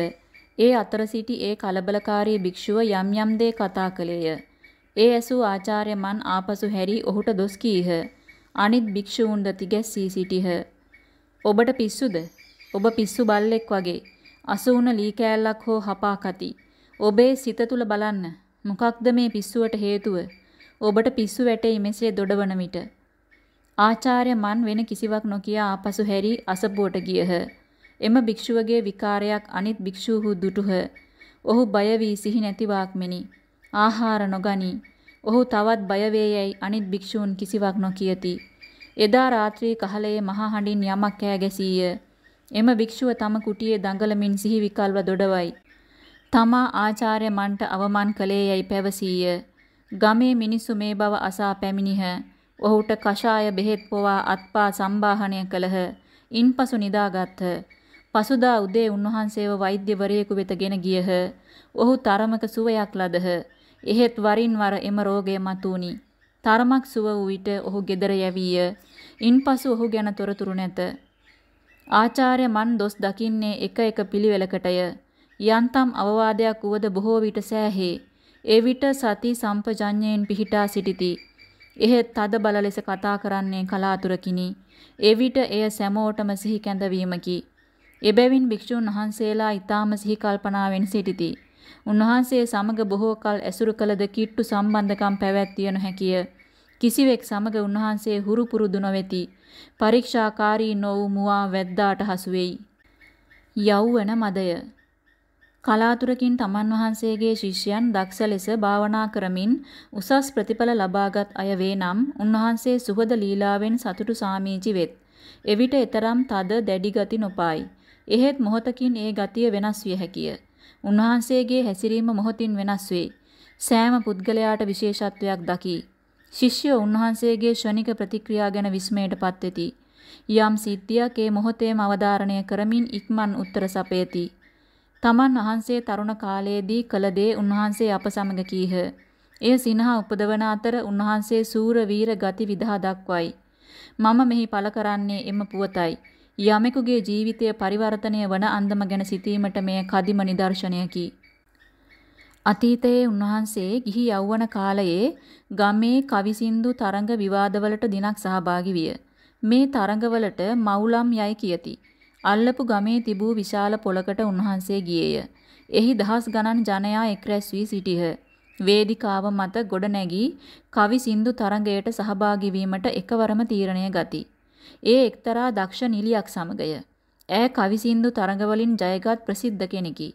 ඒ අතර සිටි ඒ කලබලකාරී භික්ෂුව යම් යම් දේ කතා කළේය. ඒ ඇසූ ආචාර්ය මන් ආපසු හැරි ඔහුට දොස් කීහ. අනිත් භික්ෂූන්ද තිගැස්සී සිටිහ. ඔබට පිස්සුද? ඔබ පිස්සු බල්ලෙක් වගේ. අසුුණ ලී කෑල්ලක් හෝ හපා කති. ඔබේ සිත තුල බලන්න. මොකක්ද මේ පිස්සුවට හේතුව? ඔබට පිස්සු වැටෙයි මෙසේ දොඩවන විට. ආචාර්ය මන් වෙන කිසිවක් නොකිය ආපසු හැරි අසපුවට ගියහ. එම භික්ෂුවගේ විකාරයක් අනිත් භික්ෂූහු දුටුහ. ඔහු බය වී සිහි නැතිවාක් මෙනි. ආහාර නොගනි. ඔහු තවත් බය වේයයි අනිත් භික්ෂූන් කිසිවක් නොකියති. එදා රාත්‍රී කහලයේ මහා හඬින් යමක් කෑ ගැසීය. එම භික්ෂුව තම කුටියේ දඟලමින් සිහි විකල්ව දොඩවයි. තමා ආචාර්ය මන්ට අවමන් කළේ යයි පැවසීය. ගමේ මිනිසු මේ බව අසා පැමිණිහ. ඔහුට කෂාය බෙහෙත් පොවා අත්පා සම්බාහනය කළහ. ඉන්පසු නිදාගත්හ. පසුදා උදේ උන්වහන්සේව වෛද්‍යවරයෙකු වෙත ගෙන ගියහ. ඔහු තරමක සුවයක් ලදහ. එහෙත් වරින් වර එම රෝගය මතුවුනි. තරමක් සුව වූ විට ඔහු ගෙදර යැවීය. ඉන්පසු ඔහු ගැන තොරතුරු නැත. ආචාර්ය මන් දොස් දකින්නේ එක එක පිළිවෙලකටය. යන්තම් අවවාදයක් වුවද බොහෝ විට සෑහේ. ඒ විට සති සම්පජඤ්ඤයෙන් පිහිටා සිටිති. එහෙත් තද බල ලෙස කතා කරන්නේ කලාතුරකිනි. එවිට එය සැමෝටම සිහි කැඳවීමකි. එබැවින් භික්ෂුන් වහන්සේලා ඊටාම සිහි කල්පනාවෙන් සිටිති. උන්වහන්සේ සමග බොහෝ කල ඇසුරු කළද කිට්ටු සම්බන්ධකම් පැවැත්විය නොහැකිය. කිසිවෙක් සමග උන්වහන්සේ හුරු පුරුදු නොවේති. පරීක්ෂාකාරී නො වූ මුවා වැද්දාට හසු වෙයි. යෞවන මදය කලාතුරකින් තමන් වහන්සේගේ ශිෂ්‍යයන් දක්ෂ ලෙස භාවනා කරමින් උසස් ප්‍රතිඵල ලබාගත් අය වේ නම් උන්වහන්සේ සුහද ලීලාවෙන් සතුටු සාමීචි වෙත්. එවිට ඊතරම් තද දැඩි ගති නොපායි. එහෙත් මොහොතකින් ඒ ගතිය වෙනස් විය හැකිය. උන්වහන්සේගේ හැසිරීම මොහොතින් වෙනස් වේ. සෑම පුද්ගලයාට විශේෂත්වයක් දකි. ශිෂ්‍ය උන්වහන්සේගේ ෂණික ප්‍රතික්‍රියා ගැන විස්මයටපත් වෙති. යම් සිද්ධියක් ඒ මොහොතේම අවධාරණය කරමින් ඉක්මන් උත්තර සපයති. තමන් වහන්සේ තරුණ කාලයේදී කළ දේ උන්වහන්සේ අප සමග කීහ. එය සිනහ උපදවන අතර උන්වහන්සේ සූර වීර ගති විදහා දක්වයි. මම මෙහි පළ කරන්නේ එම පුවතයි. යමෙකුගේ ජීවිතය පරිවර්තනය වන අන්දම ගැන සිතීමට මෙය කදිම නිදර්ශනයකි. අතීතයේ උන්වහන්සේ ගිහි යෞවන කාලයේ ගමේ කවිසින්දු තරඟ විවාදවලට දිනක් සහභාගී විය. මේ තරඟවලට මවුලම් යයි කියති. අල්ලපු ගමේ තිබූ විශාල පොලකට උන්වහන්සේ ගියේය. එහි දහස් ගණන් ජනයා එක්රැස් වී සිටියහ. වේදිකාව මත ගොඩ නැගී කවි සින්දු තරඟයට සහභාගී වීමට එකවරම තීරණය ගති. ඒ එක්තරා දක්ෂ නිලියක් සමගය. ඈ කවි සින්දු තරඟවලින් ජයගත් ප්‍රසිද්ධ කෙනෙකි.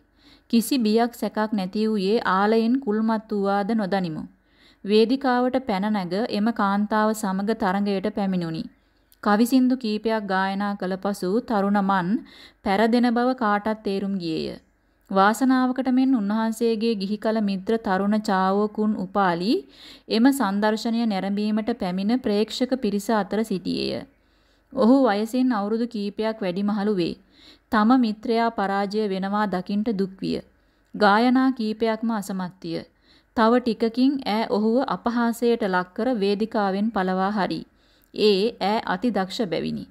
කිසි බියක් සැකක් නැති වූයේ ආලයෙන් කුල්මත් වූවාද නොදනිමු. වේදිකාවට පැන නැග එම කාන්තාව සමග තරඟයට පැමිණුණි. කවිසින්දු කීපයක් ගායනා කළ පසු තරුණමන් පෙරදෙන බව කාටත් තේරුම් ගියේය. වාසනාවකට මෙන් උන්වහන්සේගේ ගිහි කල මිත්‍ර තරුණ චාවෝකුන් උපාලි එම සංදර්ශනය නැරඹීමට පැමිණ ප්‍රේක්ෂක පිරිස අතර සිටියේය. ඔහු වයසින් අවුරුදු කීපයක් වැඩිමහලු වේ. තම මිත්‍රයා පරාජය වෙනවා දකින්ට දුක් විය. ගායනා කීපයක්ම අසමත් විය. තව ටිකකින් ඈ ඔහුව අපහාසයට ලක්කර වේදිකාවෙන් පළවා හරි. ඒ ඈ අති දක්ෂ බැවිනි.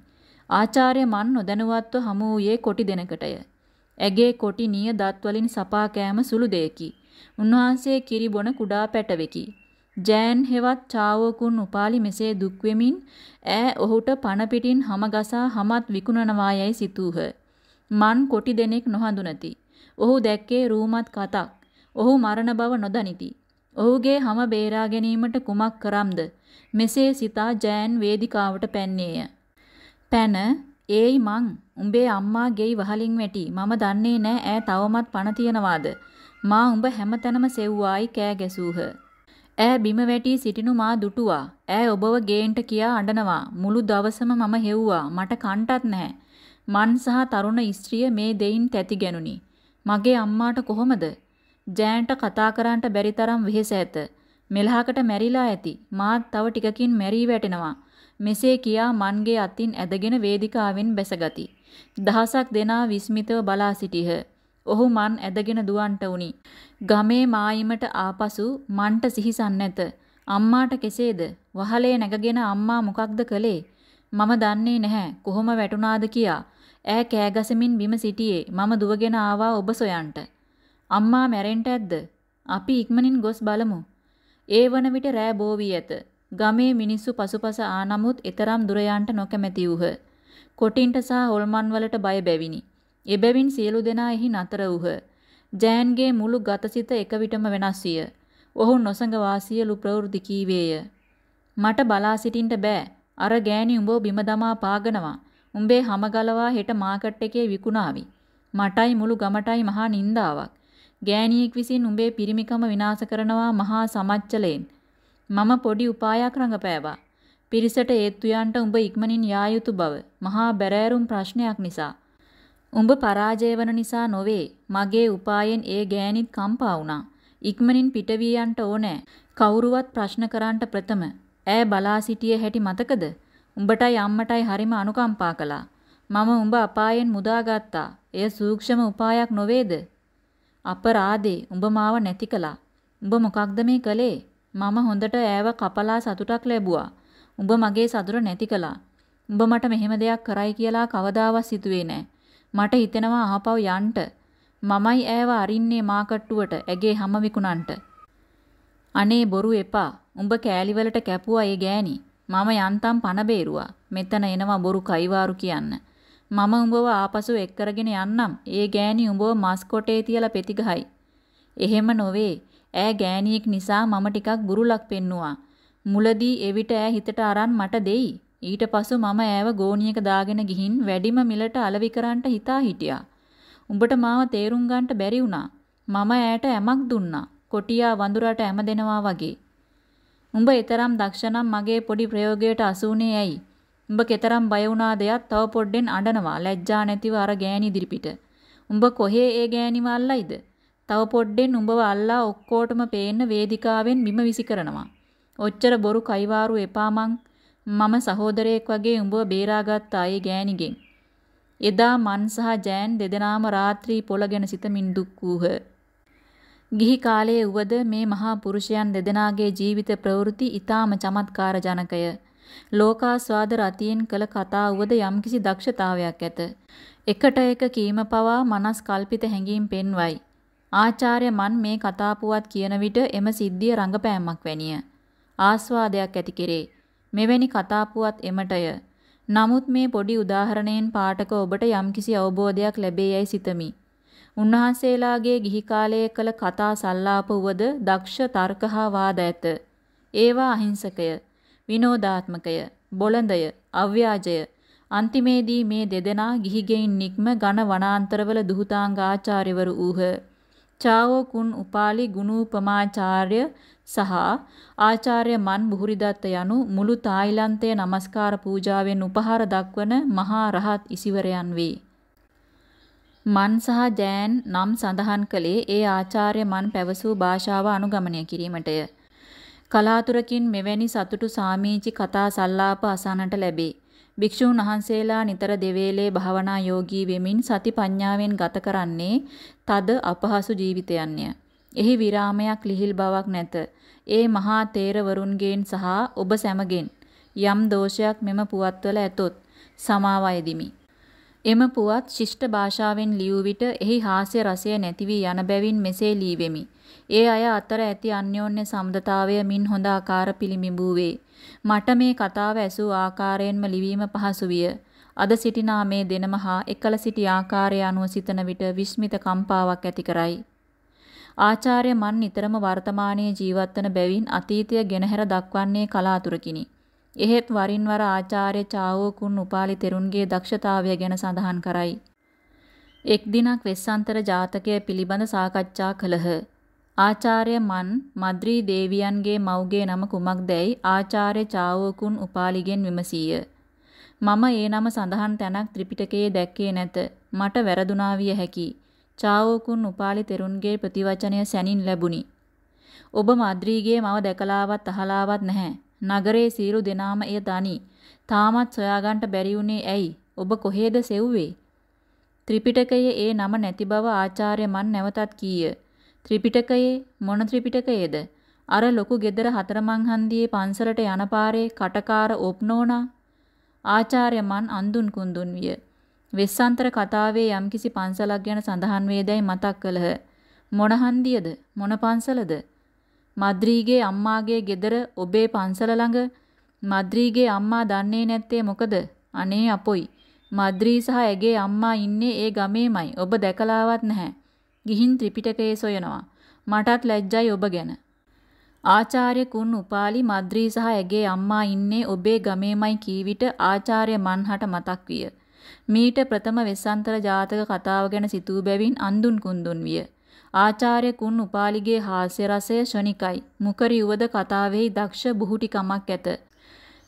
ආචාර්ය මන් නොදැනුවත්ව හමු වූයේ කොටි දෙනකටය. ඇගේ කොටි නිය දත් වලින් සපා කෑම සුළු දෙයකි. උන්වහන්සේ කිරි බොන කුඩා පැටවෙකි. ජෑන් හෙවත් චාවෝකුන් උපාලි මෙසේ දුක් වෙමින් ඈ ඔහුට පණ පිටින් හම ගසා හමත් විකුණනවා යයි සිතූහ. මන් කොටි දෙනෙක් නොහඳුනති. ඔහු දැක්කේ රූමත් කතක්. ඔහු මරණ බව නොදනිති. ඔහුගේ හම බේරා ගැනීමට කුමක් කරම්ද? මෙසේ සිතා ජෑන් වේදිකාවට පැන්නේය. පැන ඒයි මං. උඹේ අම්මා ගෙයි වහලින් වැටි. මම දන්නේ නෑ ඈ තවමත් පණ තියනවාද? මා උඹ හැමතැනම සෙව්වායි කෑ ගැසූහ. ඈ බිම වැටි සිටිනු මා දුටුවා. ඈ ඔබව ගේන්ට කියා අඬනවා. මුළු දවසම මම හෙව්වා. මට කන්ටත් නැහැ. මන් සහ තරුණ ස්ත්‍රිය මේ දෙයින් තැති ගැනුනි. මගේ අම්මාට කොහොමද? ජෑන්ට කතා කරන්නට බැරි තරම් වෙහෙස ඇත මෙලහකට මැරිලා ඇති මාත් තව ටිකකින් මැරී වැටෙනවා මෙසේ කියා මන්ගේ අතින් ඇදගෙන වේදිකාවෙන් බැසගති. දහසක් දෙනා විස්මිතව බලා සිටිහ. ඔහු මන් ඇදගෙන දුවන්ට උනි. ගමේ මායිමට ආපසු මන්ට සිහිසන් නැත. අම්මාට කෙසේද? වහලේ නැගගෙන අම්මා මොකක්ද කළේ? මම දන්නේ නැහැ කොහොම වැටුණාද කියා. ඈ කෑගසමින් බිම සිටියේ. මම දුවගෙන ආවා ඔබ සොයන්ට. අම්මා මැරෙන්ට ඇද්ද? අපි ඉක්මනින් ගොස් බලමු. ඒ වන විට රෑ බෝ වී ඇත. ගමේ මිනිස්සු පසුපස ආ නමුත් එතරම් දුර යාන්ට නොකමැති වූහ. කොටින්ට සහ හොල්මන් වලට බය බැවිනි. එබැවින් සියලු දෙනා එහි නතර වූහ. ජෑන්ගේ මුළු ගතසිත එක විටම වෙනස් විය. ඔහු නොසඟවා සියලු ප්‍රවෘත්ති කීවේය. මට බලා සිටින්න බෑ. අර ගෑණි උඹව බිම දමා පාගනවා. උඹේ හැම ගලවා හෙට මාකට් එකේ විකුණාවි. මටයි මුළු ගමටයි මහා නින්දාවක්. ගෑණියෙක් විසින් උඹේ පිරිමිකම විනාශ කරනවා මහා සමච්චලෙන්. මම පොඩි උපායක් රඟපෑවා. පිරිසට ඒත්තු යන්ට උඹ ඉක්මනින් යා යුතු බව මහා බැරෑරුම් ප්‍රශ්නයක් නිසා. උඹ පරාජය වන නිසා නොවේ. මගේ උපායෙන් ඒ ගෑණිත් කම්පා වුණා. ඉක්මනින් පිටවී යන්ට ඕනෑ. කවුරුවත් ප්‍රශ්න කරන්නට ප්‍රථම. ඈ බලා සිටියේ හැටි මතකද? උඹටයි අම්මටයි හරිම අනුකම්පා කළා. මම උඹ අපායෙන් මුදාගත්තා. එය සූක්ෂම උපායක් නොවේද? අපරාදේ උඹ මාව නැති කළා. උඹ මොකක්ද මේ කළේ? මම හොඳට ඈව කපලා සතුටක් ලැබුවා. උඹ මගේ සතුට නැති කළා. උඹ මට මෙහෙම දෙයක් කරයි කියලා කවදාවත් සිතුවේ නෑ. මට හිතෙනවා අහපව් යන්න. මමයි ඈව අරින්නේ මාකට්ටුවට ඇගේ හැම විකුණන්ට. අනේ බොරු එපා. උඹ කෑලිවලට කැපුවා ඒ ගෑණි. මම යන්තම් පණ බේරුවා. මෙතන එනවා බොරු කයිවාරු කියන්න. මම උඹව ආපසු එක් කරගෙන යන්නම්. ඒ ගෑණි උඹව මස් කොටේ තියලා පෙතිගහයි. එහෙම නොවේ. ඈ ගෑණියෙක් නිසා මම ටිකක් බුරුලක් පෙන්නුවා. මුලදී එවිට ඈ හිතට අරන් මට දෙයි. ඊට පසු මම ඈව ගෝණියක දාගෙන ගිහින් වැඩිම මිලට අලවි කරන්ට හිතා හිටියා. උඹට මාව තේරුම් ගන්නට බැරි වුණා. මම ඈට ඇමක් දුන්නා. කොටියා වඳුරට ඇම දෙනවා වගේ. උඹ ඊතරම් දක්ෂනම් මගේ පොඩි ප්‍රයෝගයට අසුනේ ඇයි? උඹ කෙතරම් බය වුණාද යත් තව පොඩ්ඩෙන් අඬනවා ලැජ්ජා නැතිව අර ගෑණි ඉදිරිපිට. උඹ කොහේ ඒ ගෑණිව අල්ලයිද? තව පොඩ්ඩෙන් උඹව අල්ලා ඔක්කොටම පේන්න වේදිකාවෙන් බිම විසි කරනවා. ඔච්චර බොරු කයිවාරු එපා මං. මම සහෝදරයෙක් වගේ උඹව බේරාගත්ත අය ගෑණිගෙන්. එදා මන් සහ ජෑන් දෙදෙනාම රාත්‍රී පොළගෙන සිතමින් දුක් වූහ. ගිහි කාලයේ උවද මේ මහා පුරුෂයන් දෙදෙනාගේ ජීවිත ප්‍රවෘත්ති ඊටාම චමත්කාර ජනකය. ලෝකාස්වාද රතියෙන් කළ කතා උවද යම්කිසි දක්ෂතාවයක් ඇත. එකට එක කීම පවා මනස් කල්පිත හැඟීම් පෙන්වයි. ආචාර්ය මන් මේ කතා පුවත් කියන විට එම සිද්ධිය රංගපෑමක් වැනිය. ආස්වාදයක් ඇති කෙරේ. මෙවැනි කතා පුවත් එමටය. නමුත් මේ පොඩි උදාහරණයෙන් පාඨක ඔබට යම්කිසි අවබෝධයක් ලැබේයයි සිතමි. උන්වහන්සේලාගේ ගිහි කාලයේ කළ කතා සල්ලාප වුවද දක්ෂ තර්ක හා වාද ඇත. ඒවා අහිංසකය, විනෝදාත්මකය, බොළඳය, අව්‍යාජය. අන්තිමේදී මේ දෙදෙනා ගිහිගෙයින් නික්ම ඝන වනාන්තරවල දුහුතාංග ආචාර්යවරු වූහ. චාවෝ කුන් උපාලි ගුණූපමාචාර්ය සහ ආචාර්ය මන් බුහුරිදත්ත යනු මුළු තායිලන්තය নমස්කාර පූජාවෙන් උපහාර දක්වන මහා රහත් ඉසිවරයන් වේ. මන් සහ ජෑන් නම් සඳහන් කළේ ඒ ආචාර්ය මන් පැවසූ භාෂාව අනුගමනය කිරීමටය. කලාතුරකින් මෙවැනි සතුටු සාමීචි කතා සල්ලාප අසන්නට ලැබේ. භික්ෂූන් වහන්සේලා නිතර දෙවේලේ භාවනා යෝගී වෙමින් සති පඤ්ඤාවෙන් ගත කරන්නේ තද අපහසු ජීවිතයන්ය. එහි විරාමයක් ලිහිල් බවක් නැත. ඒ මහා තේරවරුන්ගෙන් සහ ඔබ සැමගෙන් යම් දෝෂයක් මෙම පුවත්වල ඇතොත් සමාවයදිමි. එම පුවත් ශිෂ්ට භාෂාවෙන් ලියූ විට එහි හාස්‍ය රසය නැති වී යන බැවින් මෙසේ ලීවෙමි. ඒ අය අතර ඇති අන්‍යෝන්‍ය සම්බන්ධතාවය මින් හොඳ ආකාර පිළිඹු වේ. මට මේ කතාව ඇසූ ආකාරයෙන්ම ලිවීම පහසු විය. අද සිටිනා මේ දෙනම හා එකල සිටි ආකාරය අනුව සිතන විට විස්මිත කම්පාවක් ඇති කරයි. ආචාර්ය මන් නිතරම වර්තමානයේ ජීවත් වන බැවින් අතීතය ගෙනහැර දක්වන්නේ කලාතුරකිනි. එහෙත් වරින් වර ආචාර්ය චාවෝකුන් උපාලි තෙරුන්ගේ දක්ෂතාවය ගැන සඳහන් කරයි. එක් දිනක් වෙස්සන්තර ජාතකය පිළිබඳ සාකච්ඡා කළහ. ආචාර්ය මන් මද්‍රී දේවියන්ගේ මව්ගේ නම කුමක්දැයි ආචාර්ය චාවෝකුන් උපාලිගෙන් විමසීය. මම ඒ නම සඳහන් තැනක් ත්‍රිපිටකයේ දැක්කේ නැත. මට වැරදුනා විය හැකියි. චාවෝකුන් උපාලි තෙරුන්ගේ ප්‍රතිවචනය සැනින් ලැබුණි. ඔබ මද්රීගේ මව දැකලාවත් අහලාවත් නැහැ. නගරේ සියලු දෙනාම එය දනි. තාමත් සොයාගන්න බැරි වුණේ ඇයි? ඔබ කොහෙද සෙව්වේ? ත්‍රිපිටකයේ ඒ නම නැති බව ආචාර්ය මන් නැවතත් කීය. ත්‍රිපිටකයේ මොන ත්‍රිපිටකයේද? අර ලොකු ගෙදර හතරමං හන්දියේ පන්සලට යන පාරේ කටකාර ඔප්නෝනා ආචාර්ය මන් අඳුන් කුඳුන් විය. වෙස්සන්තර කතාවේ යම්කිසි පන්සලක් ගැන සඳහන් වේදයි මතක් කළහ. මොන හන්දියද? මොන පන්සලද? මද්රීගේ අම්මාගේ ගෙදර ඔබේ පන්සල ළඟ මද්රීගේ අම්මා දන්නේ නැත්තේ මොකද? අනේ අපොයි. මද්‍රී සහ ඇගේ අම්මා ඉන්නේ ඒ ගමේමයි. ඔබ දැකලාවත් නැහැ. ගිහින් ත්‍රිපිටකයේ සොයනවා. මටත් ලැජ්ජයි ඔබ ගැන. ආචාර්ය කුන් උපාලි මද්‍රී සහ ඇගේ අම්මා ඉන්නේ ඔබේ ගමේමයි කී විට ආචාර්ය මන්හට මතක් විය. මීට ප්‍රථම වෙස්සන්තර ජාතක කතාව ගැන සිතූ බැවින් අඳුන් කුඳුන් විය. ආචාර්ය කුන් උපාලිගේ හාස්‍ය රසය ශනිකයි. මුකරි උවද කතාවෙහි දක්ෂ බුහුටිකමක් ඇත.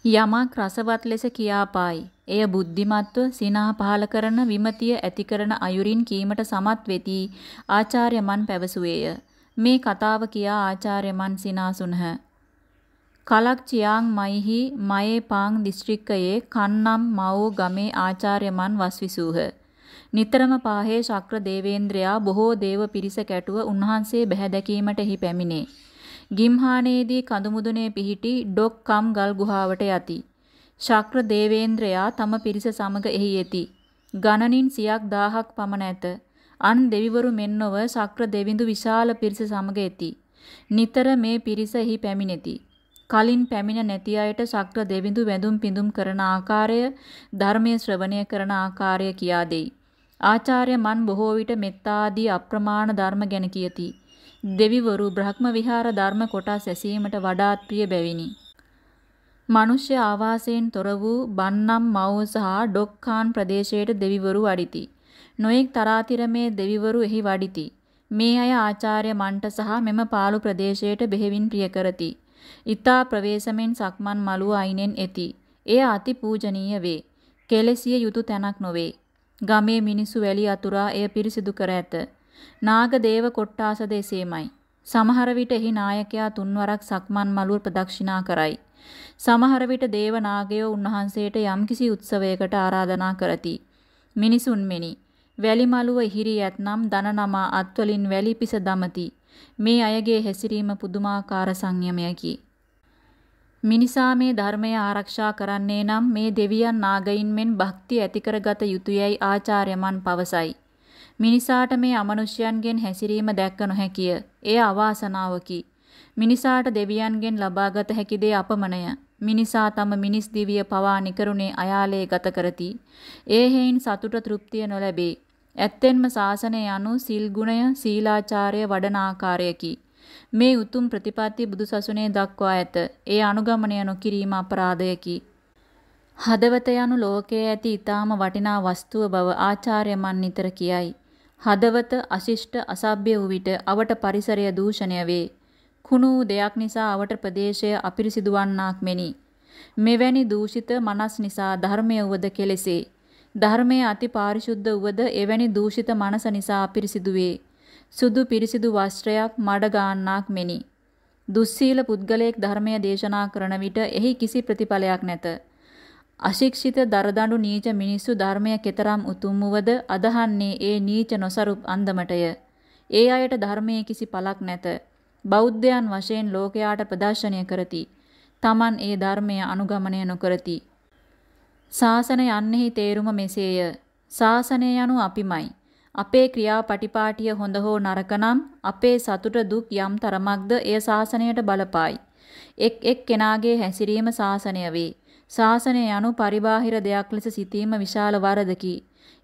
යමක් රසවත් ලෙස කියාපායි. එය බුද්ධිමත්ව සිනා පහල කරන විමතිය ඇති කරන අයුරින් කීමට සමත් වෙති ආචාර්ය මන් පැවසුවේය. මේ කතාව කියා ආචාර්ය මන් සිනාසුනහ. කලක් චියාං මයිහි මයේ පාං දිස්ත්‍රික්කයේ කන්නම් මවෝ ගමේ ආචාර්ය මන් වස්විසූහ. නිතරම පාහේ ශක්‍ර දේවේන්ද්‍රයා බොහෝ දේව පිරිස කැටුව උන්වහන්සේ බැහැ දැකීමට එහි පැමිණේ. ගිම්හානේදී කඳුමුදුනේ පිහිටි ඩොක් කම් ගල් ගුහාවට යති. ශක්‍ර දේවේන්ද්‍රයා තම පිරිස සමග එහි යෙති. ගණනින් සියක් දාහක් පමණ ඇත. අන් දෙවිවරු මෙන්නව ශක්‍ර දෙවිඳු විශාල පිරිස සමග එති. නිතර මේ පිරිස එහි පැමිණෙති. කලින් පැමිණ නැති අයට ශක්‍ර දෙවිඳු වැඳුම් පිඳුම් කරන ආකාරය ධර්මයේ ශ්‍රවණය කරන ආකාරය කියා දෙයි. ආචාර්ය මන් බොහෝ විට මෙත්තාදී අප්‍රමාණ ධර්ම ගැන කියති. දෙවිවරු බ්‍රහ්ම විහාර ධර්ම කොටස් ඇසීමට වඩාත් ප්‍රිය බැවිනි. මනුෂ්‍ය ආවාසයෙන් තොර වූ බන්නම් මව් සහ ඩොක්කාන් ප්‍රදේශයට දෙවිවරු වඩිති. නොඑක් තරාතිරමේ දෙවිවරු එහි වඩිති. මේ අය ආචාර්ය මන්ට සහ මෙම පාළු ප්‍රදේශයට බෙහෙවින් ප්‍රිය කරති. ඊතා ප්‍රවේශමෙන් සක්මන් මළුව අයිනෙන් එති. එය අති පූජනීය වේ. කෙලෙසිය යුතු තැනක් නොවේ. ගමේ මිනිසු වැලි අතුරා එය පිරිසිදු කර ඇත. නාග දේව කොට්ටාසද එසේමයි. සමහර විට එහි නායකයා තුන්වරක් සක්මන් මළුව ප්‍රදක්ෂිනා කරයි. සමහර විට දේව නාගයෝ උන්වහන්සේට යම්කිසි උත්සවයකට ආරාධනා කරති. මිනිසුන් මෙනි. වැලි මළුව ඉහිරි ඇතනම් දන නමා අත්වලින් වැලි පිස දමති. මේ අයගේ හැසිරීම පුදුමාකාර සංයමයකි. මිනිසා මේ ධර්මය ආරක්ෂා කරන්නේ නම් මේ දෙවියන් නාගයින් මෙන් භක්තිය ඇති කරගත යුතුයයි ආචාර්යමන් පවසයි. මිනිසාට මේ අමනුෂ්‍යයන්ගෙන් හැසිරීම දැක්ක නොහැකිය. එය අවාසනාවකි. මිනිසාට දෙවියන්ගෙන් ලබාගත හැකි දේ අපමණය. මිනිසා තම මිනිස් දිවිය පවා නිකරුණේ අයාලේ ගත කරති. ඒ හේයින් සතුට තෘප්තිය නොලැබේ. ඇත්තෙන්ම ශාසනය යනු සිල් ගුණය සීලාචාරය වඩන ආකාරයකි. මේ උතුම් ප්‍රතිපත්ති බුදුසසුනේ දක්වා ඇත. ඒ අනුගමනය නොකිරීම අපරාධයකි. හදවත යනු ලෝකයේ ඇති ඊටාම වටිනා වස්තුව බව ආචාර්ය මන් නිතර කියයි. හදවත අශිෂ්ට අසභ්‍ය වූ විට අවට පරිසරය දූෂණය වේ. කුණු දෙයක් නිසා අවට ප්‍රදේශය අපිරිසිදු වන්නාක් මෙනි. මෙවැනි දූෂිත මනස් නිසා ධර්මය වද කෙලෙසේ. ධර්මයේ අති පාරිශුද්ධ වුවද එවැනි දූෂිත මනස නිසා අපිරිසිදු වේ. සුදු පිරිසිදු වස්ත්‍රයක් මඩ ගාන්නාක් මෙනි. දුස්සීල පුද්ගලයෙක් ධර්මය දේශනා කරන විට එහි කිසි ප්‍රතිඵලයක් නැත. අශික්ෂිත දරදඬු නීච මිනිස්සු ධර්මය කෙතරම් උතුම් වුවද අදහන්නේ ඒ නීච නොසරුප් අන්දමටය. ඒ අයට ධර්මයේ කිසි පළක් නැත. බෞද්ධයන් වශයෙන් ලෝකයාට ප්‍රදර්ශනය කරති. Taman ඒ ධර්මය අනුගමනය නොකරති. ශාසන යන්නෙහි තේරුම මෙසේය. ශාසනය යනු අපිමයි. අපේ ක්‍රියාපටිපාටිය හොඳ හෝ නරක නම් අපේ සතුට දුක් යම් තරමක්ද එය ශාසනයට බලපායි. එක් එක් කෙනාගේ හැසිරීම ශාසනය වේ. ශාසනය යනු පරිබාහිර දෙයක් ලෙස සිතීම විශාල වරදකි.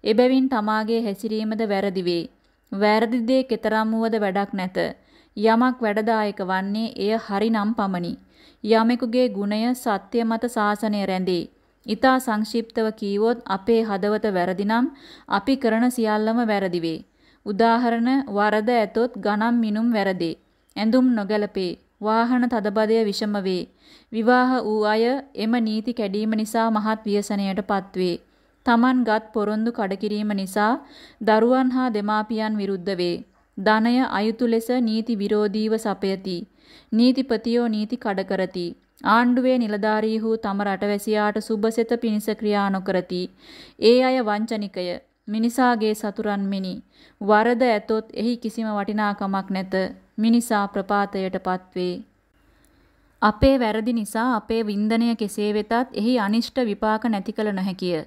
එබැවින් තමාගේ හැසිරීමද වැරදි වේ. වැරදි දේ කතරම් වුවද වැඩක් නැත. යමක් වැඩදායක වන්නේ එය හරිනම් පමණි. යමෙකුගේ ගුණය සත්‍ය මත ශාසනය රැඳේ. ඊතා සංක්ෂිප්තව කීවොත් අපේ හදවත වැරදිනම් අපි කරන සියල්ලම වැරදි වේ. උදාහරණ වරද ඇතොත් ගණන් මිනුම් වැරදේ. ඇඳුම් නොගැලපේ. වාහන තදබදය විෂම වේ. විවාහ වූ අය එම නීති කැඩීම නිසා මහත් ව්‍යසනයටපත් වේ. Tamanගත් පොරොන්දු කඩකිරීම නිසා දරුවන් හා දෙමාපියන් විරුද්ධ වේ. ධනය අයුතු ලෙස නීති විරෝධීව සපයති. නීතිපතියෝ නීති කඩ කරති. ආණ්ඩුවේ නිලධාරීහු තම රටවැසියාට සුබසෙත පිණිස ක්‍රියා නොකරති. ඒ අය වංචනිකය. මිනිසාගේ සතුරන් මිනි. වරද ඇතොත් එහි කිසිම වටිනාකමක් නැත. මිනිසා ප්‍රපාතයටපත් වේ. අපේ වැරදි නිසා අපේ වින්දනය කෙසේ වෙතත් එහි අනිෂ්ට විපාක නැති කළ නොහැකිය.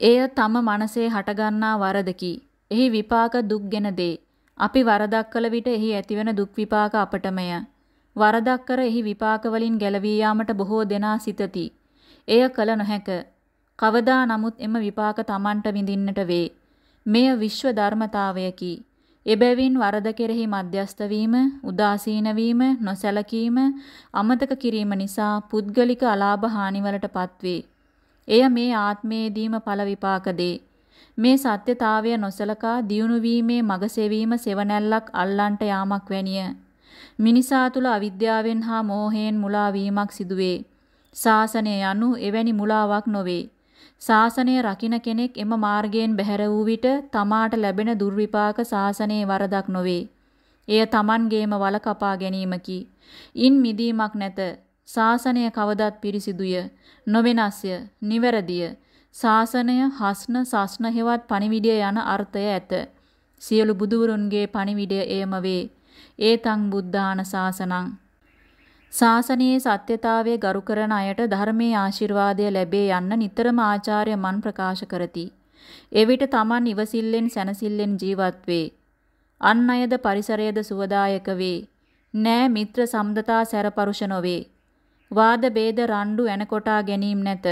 එය තම මනසේ හටගන්නා වරදකි. එහි විපාක දුක්ගෙන දේ. අපි වරදක් කළ විට එහි ඇතිවන දුක් විපාක අපටමය. වරදක් කර එහි විපාක වලින් ගැලවී යාමට බොහෝ දෙනා සිතති. එය කල නොහැක. කවදා නමුත් එම විපාක Tamanට විඳින්නට වේ. මෙය විශ්ව ධර්මතාවයකි. එබැවින් වරද කෙරෙහි මධ්‍යස්ත වීම, උදාසීන වීම, නොසැලකීම, අමතක කිරීම නිසා පුද්ගලික අලාභ හානිවලටපත් වේ. එය මේ ආත්මයේදීම ඵල විපාක දේ. මේ සත්‍යතාවය නොසලකා දියුණු වීමේ මග සෙවීම සෙවණැල්ලක් අල්ලන්ට යාමක් වැනිය. මිනිසා තුල අවිද්‍යාවෙන් හා මෝහයෙන් මුලා වීමක් සිදුවේ. ශාසනය යනු එවැනි මුලාවක් නොවේ. ශාසනය රකින්න කෙනෙක් එම මාර්ගයෙන් බැහැර වූ විට තමාට ලැබෙන දුර්විපාක ශාසනයේ වරදක් නොවේ. එය Tamanගේම වල කපා ගැනීමකි. ඉන් මිදීමක් නැත. ශාසනය කවදත් පිරිසිදුය, නොවෙනස්ය, නිවැරදිය. ශාසනය හස්න සස්න හෙවත් පණිවිඩය යන අර්ථය ඇත. සියලු බුදුවරුන්ගේ පණිවිඩය එයම වේ. ඒතං බුද්ධාන ශාසනං ශාසනයේ සත්‍යතාවය ගරු කරන අයට ධර්මයේ ආශිර්වාදය ලැබේ යන්න නිතරම ආචාර්ය මන් ප්‍රකාශ කරති. එවිට Taman ඉවසිල්ලෙන් සැනසෙල්ලෙන් ජීවත් වේ. අන් අයද පරිසරයද සුවදායක වේ. නෑ මිත්‍ර සම්දතා සැරපරුෂ නොවේ. වාද ભેද රණ්ඩු එනකොටා ගැනීම නැත.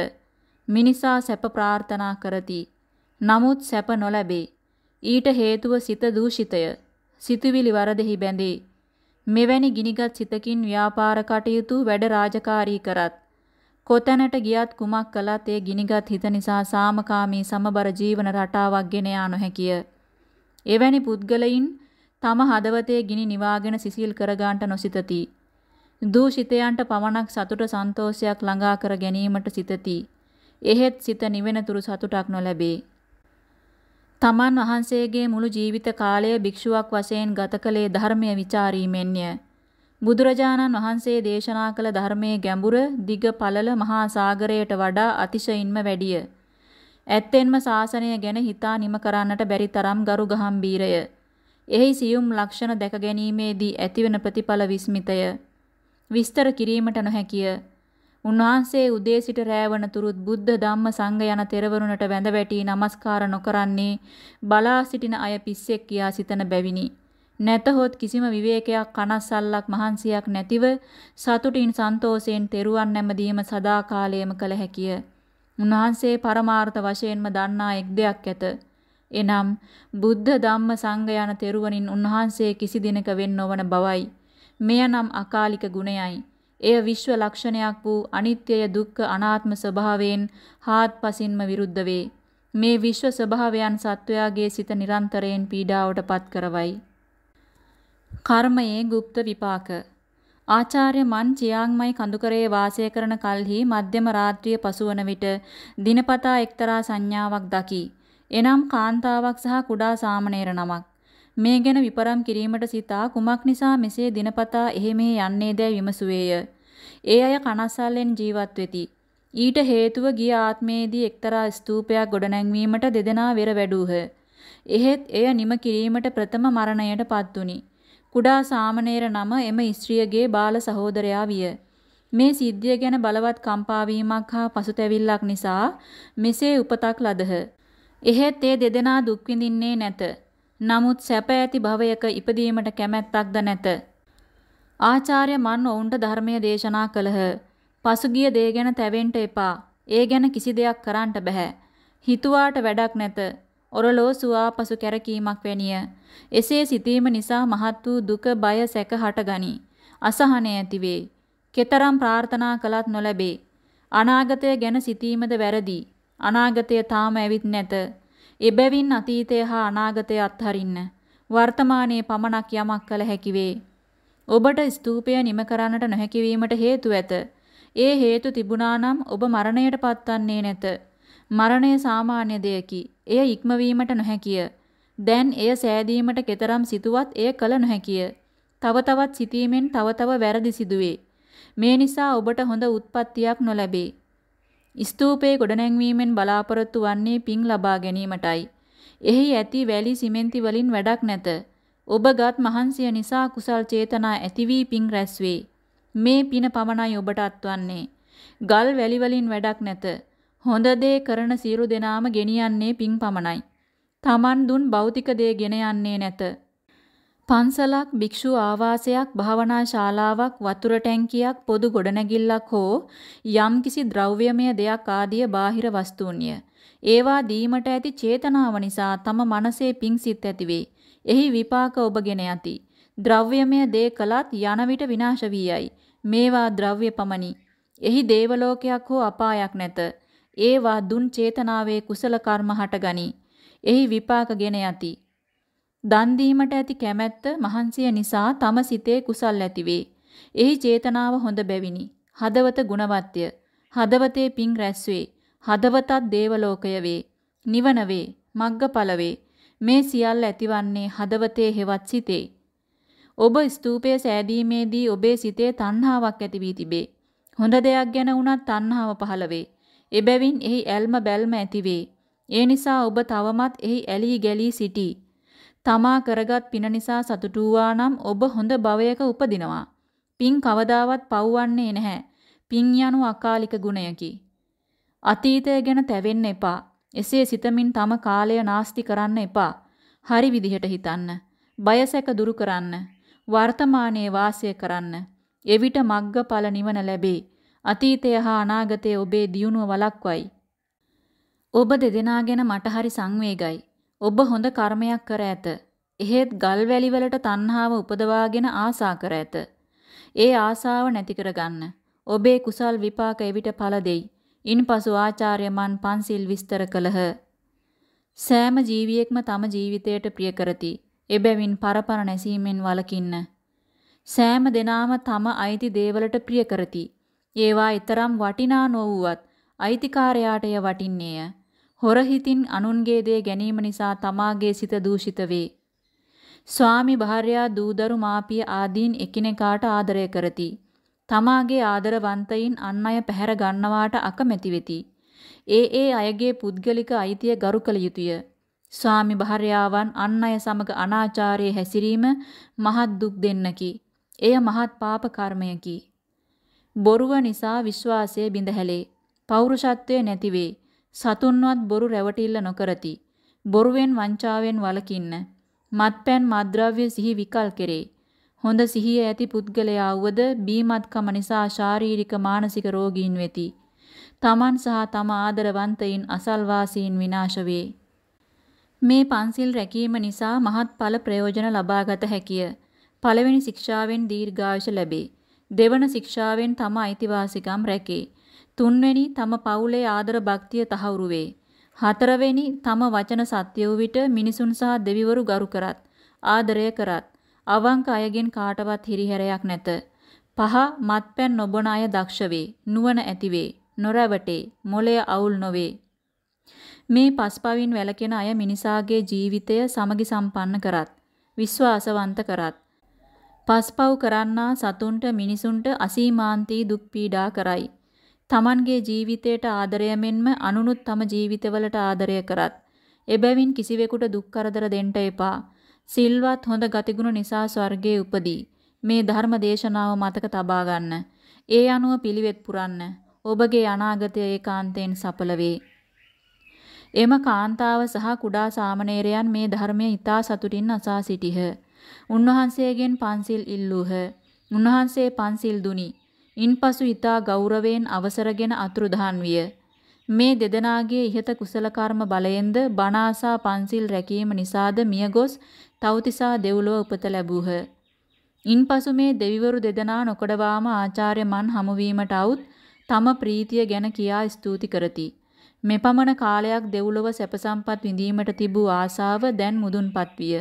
මිනිසා සැප ප්‍රාර්ථනා කරති. නමුත් සැප නොලැබේ. ඊට හේතුව සිත දූෂිතය. සිතුවිලි වරදෙහි බැඳේ. මෙවැනි ගිනිගත් සිතකින් ව්‍යාපාර කටයුතු වැඩ රාජකාරී කරත් කොතැනට ගියත් කුමක් කළත් ඒ ගිනිගත් හිත නිසා සාමකාමී සමබර ජීවන රටාවක් ගෙන යා නොහැකිය. එවැනි පුද්ගලයින් තම හදවතේ ගිනි නිවාගෙන සිසිල් කරගන්නට නොසිතති. දූෂිතයන්ට පමණක් සතුට සන්තෝෂයක් ළඟා කර ගැනීමට සිතති. එහෙත් සිත නිවෙනතුරු සතුටක් නොලැබේ. තමන් වහන්සේගේ මුළු ජීවිත කාලය භික්ෂුවක් වශයෙන් ගත කළේ ධර්මය ਵਿਚාරීමෙන්ය. බුදුරජාණන් වහන්සේ දේශනා කළ ධර්මයේ ගැඹුර දිග පළල මහා සාගරයට වඩා අතිශයින්ම වැඩිය. ඇත්තෙන්ම ශාසනය ගැන හිතා නිම කරන්නට බැරි තරම් ගරු ගහම්බීරය. එහි සියුම් ලක්ෂණ දැක ගැනීමේදී ඇතිවන ප්‍රතිඵල විස්මිතය. විස්තර කිරීමට නොහැකිය. උන්වහන්සේ උදේ සිට රෑ වනතුරුත් බුද්ධ ධම්ම සංඝ යන තෙරවරුනට වැඳ වැටි නමස්කාර නොකරන්නේ බලා සිටින අය පිස්සෙක් කියා සිතන බැවිනි. නැතහොත් කිසිම විවේකයක් කනස්සල්ලක් මහන්සියක් නැතිව සතුටින් සන්තෝෂයෙන් තෙරුවන් නැමදීම සදාකාලයම කළ හැකිය. උන්වහන්සේ පරමාර්ථ වශයෙන්ම දන්නා එක් දෙයක් ඇත. එනම් බුද්ධ ධම්ම සංඝ යන තෙරුවනින් උන්වහන්සේ කිසි දිනක වෙන් නොවන බවයි. මෙය නම් අකාලික ගුණයයි. එය විශ්ව ලක්ෂණයක් වූ අනිත්‍යය දුක්ඛ අනාත්ම ස්වභාවයෙන් හාත්පසින්ම විරුද්ධ වේ. මේ විශ්ව ස්වභාවයන් සත්වයාගේ සිත නිරන්තරයෙන් පීඩාවට පත් කරවයි. කර්මයේ গুপ্ত විපාක ආචාර්ය මන් චියාංමයි කඳුකරේ වාසය කරන කල්හි මධ්‍යම රාත්‍රිය පසුවන විට දිනපතා එක්තරා සංඥාවක් දකි. එනම් කාන්තාවක් සහ කුඩා සාමණේර නමක්. මේ ගැන විපරම් කිරීමට සිතා කුමක් නිසා මෙසේ දිනපතා එහෙ මෙහෙ යන්නේදැයි විමසුවේය. ඒ අය කනස්සල්ලෙන් ජීවත් වෙති. ඊට හේතුව ගිය ආත්මයේදී එක්තරා ස්තූපයක් ගොඩනැංවීමට දෙදෙනා වෙර වැඩූහ. එහෙත් එය නිම කිරීමට ප්‍රථම මරණයට පත්තුනි. කුඩා සාමණේර නම එම ස්ත්‍රියගේ බාල සහෝදරයා විය. මේ සිද්ධිය ගැන බලවත් කම්පාවීමක් හා පසුතැවිල්ලක් නිසා මෙසේ උපතක් ලදහ. එහෙත් ඒ දෙදෙනා දුක් විඳින්නේ නැත. නමුත් සැප ඇති භවයක ඉපදීමට කැමැත්තක්ද නැත. ආචාර්ය මන් ඔවුන්ට ධර්මය දේශනා කළහ. පසුගිය දේ ගැන තැවෙන්න එපා. ඒ ගැන කිසි දෙයක් කරන්න බෑ. හිතුවාට වැඩක් නැත. ඔරලෝසුවා පසු කැරකීමක් වැනිය. එසේ සිතීම නිසා මහත් වූ දුක බය සැක හටගනි. අසහනය ඇතිවේ. කෙතරම් ප්‍රාර්ථනා කළත් නොලැබේ. අනාගතය ගැන සිතීමද වැරදි. අනාගතය තාම ඇවිත් නැත. එබැවින් අතීතය හා අනාගතය අත්හරින්න. වර්තමානයේ පමණක් යමක් කළ හැකි වේ. ඔබට ස්තූපය නිම කරන්නට නොහැකි වීමට හේතු ඇත. ඒ හේතු තිබුණා නම් ඔබ මරණයට පත්වන්නේ නැත. මරණය සාමාන්‍ය දෙයකි. එය ඉක්මවීමට නොහැකිය. දැන් එය සෑදීමට කෙතරම් සිතුවත් එය කල නොහැකිය. තව තවත් සිතීමෙන් තව තව වැරදි සිදුවේ. මේ නිසා ඔබට හොඳ උත්පත්තියක් නොලැබේ. ස්තූපයේ ගොඩනැංවීමෙන් බලාපොරොත්තු වන්නේ පින් ලබා ගැනීමටයි. එහි ඇති වැලි සිමෙන්ති වලින් වැඩක් නැත. ඔබගත් මහන්සිය නිසා කුසල් චේතනා ඇති වී පින් රැස්වේ. මේ පින පමණයි ඔබට අත්වන්නේ. ගල් වැලි වලින් වැඩක් නැත. හොඳ දේ කරන සියලු දෙනාම ගෙනියන්නේ පින් පමණයි. Taman දුන් භෞතික දේ ගෙන යන්නේ නැත. පන්සලක් භික්ෂු ආවාසයක් භාවනා ශාලාවක් වතුර ටැංකියක් පොදු ගොඩනැගිල්ලක් හෝ යම්කිසි ද්‍රව්‍යමය දෙයක් ආදිය බාහිර වස්තුන්ය. ඒවා දීමට ඇති චේතනාව නිසා තම මනසේ පිංසිත ඇතිවේ. එහි විපාක ඔබගෙන යති. ද්‍රව්‍යමය දේ කලත් යන විට විනාශ වී යයි. මේවා ද්‍රව්‍ය පමණි. එහි දේවලෝකයක් හෝ අපායක් නැත. ඒවා දුන් චේතනාවේ කුසල කර්ම හටගනි. එහි විපාකගෙන යති. දන් දීමට ඇති කැමැත්ත මහන්සිය නිසා තම සිතේ කුසල් ඇතිවේ. එහි චේතනාව හොඳ බැවිනි. හදවත ගුණවත්ය. හදවතේ පිං රැස්වේ. හදවතත් දේවලෝකය වේ. නිවන වේ. මග්ගඵල වේ. මේ සියල්ල ඇතිවන්නේ හදවතේ හෙවත් සිතේ. ඔබ ස්තූපය සෑදීමේදී ඔබේ සිතේ තණ්හාවක් ඇති වී තිබේ. හොඳ දෙයක් ගැන වුණත් තණ්හාව පහළ වේ. එබැවින් එහි ඇල්ම බැල්ම ඇති වේ. ඒ නිසා ඔබ තවමත් එහි ඇලී ගැලී සිටී. තමා කරගත් පින නිසා සතුටු වූවා නම් ඔබ හොඳ භවයක උපදිනවා. පින් කවදාවත් පව්වන්නේ නැහැ. පින් යනු අකාලික ගුණයකි. අතීතය ගැන තැවෙන්න එපා. එසේ සිතමින් තම කාලය නාස්ති කරන්න එපා. හරි විදිහට හිතන්න. බයසැක දුරු කරන්න. වර්තමානයේ වාසය කරන්න. එවිට මග්ගඵල නිවන ලැබේ. අතීතය හා අනාගතය ඔබේ දියුණුව වළක්වයි. ඔබ දෙදෙනා ගැන මට හරි සංවේගයි. ඔබ හොඳ කර්මයක් කර ඇත. එහෙත් ගල් වැලි වලට තණ්හාව උපදවාගෙන ආසා කර ඇත. ඒ ආසාව නැති කරගන්න. ඔබේ කුසල් විපාක එවිට ඵල දෙයි. ඉන්පසු ආචාර්ය මන් පන්සිල් විස්තර කළහ. සෑම ජීවියෙක්ම තම ජීවිතයට ප්‍රිය කරති. එබැවින් පරපර නැසීමෙන් වළකින්න. සෑම දෙනාම තම අයිති දේවලට ප්‍රිය කරති. ඒවා ඊතරම් වටිනා නොවුවත් අයිතිකාරයාටය වටින්නේය. හොරහිතින් අනුන්ගේ දේ ගැනීම නිසා තමාගේ සිත දූෂිත වේ. ස්වාමි භාර්යා දූදරු මාපිය ආදීන් එකිනෙකාට ආදරය කරති. තමාගේ ආදරවන්තයින් අන් අය පැහැර ගන්නවාට අකමැති වෙති. ඒ ඒ අයගේ පුද්ගලික අයිතිය ගරු කළ යුතුය. ස්වාමි භාර්යාවන් අන් අය සමග අනාචාරයේ හැසිරීම මහත් දුක් දෙන්නකි. එය මහත් පාප කර්මයකි. බොරුව නිසා විශ්වාසය බිඳ හැලේ. පෞරුෂත්වය නැති වේ. සතුන්වත් බොරු රැවටිල්ල නොකරති. බොරුවෙන් වංචාවෙන් වළකින්න. මත්පැන් මද්ද්‍රව්‍ය සිහි විකල් කෙරේ. හොඳ සිහිය ඇති පුද්ගලයා වුවද බීමත්කම නිසා ශාරීරික මානසික රෝගීන් වෙති. තමන් සහ තම ආදරවන්තයින් අසල්වාසීන් විනාශ වේ. මේ පන්සිල් රැකීම නිසා මහත්ඵල ප්‍රයෝජන ලබාගත හැකිය. පළවෙනි ශික්ෂාවෙන් දීර්ඝායුෂ ලැබේ. දෙවන ශික්ෂාවෙන් තම අයිතිවාසිකම් රැකේ. තුන්වෙනි තම පවුලේ ආදර භක්තිය තහවුරු වේ. හතරවෙනි තම වචන සත්‍ය වූ විට මිනිසුන් සහ දෙවිවරු ගරු කරත් ආදරය කරත් අවංක අයගෙන් කාටවත් හිරිහැරයක් නැත. පහ මත්පැන් නොබොන අය දක්ෂ වේ. නුවණ ඇති වේ. නොරැවටේ. මොළය අවුල් නොවේ. මේ පස්පවින් වැළකෙන අය මිනිසාගේ ජීවිතය සමගි සම්පන්න කරත් විශ්වාසවන්ත කරත් පස්පව් කරන්නා සතුන්ට මිනිසුන්ට අසීමාන්තී දුක් පීඩා කරයි. තමන්ගේ ජීවිතයට ආදරය මෙන්ම අනුනුත් තම ජීවිතවලට ආදරය කරත්. එබැවින් කිසිවෙකුට දුක් කරදර දෙන්න එපා. සිල්වත් හොඳ ගතිගුණ නිසා ස්වර්ගයේ උපදී. මේ ධර්ම දේශනාව මතක තබා ගන්න. ඒ අනුව පිළිවෙත් පුරන්න. ඔබගේ අනාගතය ඒකාන්තයෙන් සඵල වේ. එම කාන්තාව සහ කුඩා සාමණේරයන් මේ ධර්මයේ ඊතා සතුටින් අසා සිටිහ. උන්වහන්සේගෙන් පන්සිල් ඉල්ලූහ. උන්වහන්සේ පන්සිල් දුනි. ඉන්පසු ඊතා ගෞරවයෙන් අවසරගෙන අතුරුදහන් විය. මේ දෙදෙනාගේ ඉහත කුසල කර්ම බලයෙන්ද බණාසා පන්සිල් රැකීම නිසාද මියගොස් තව්තිසා දෙව්ලොව උපත ලැබූහ. ඉන්පසු මේ දෙවිවරු දෙදෙනා නොකඩවාම ආචාර්ය මන් හමුවීමට આવුත් තම ප්‍රීතිය ගැන කියා ස්තුති කරති. මෙපමණ කාලයක් දෙව්ලොව සැප සම්පත් විඳීමට තිබූ ආසාව දැන් මුදුන්පත් විය.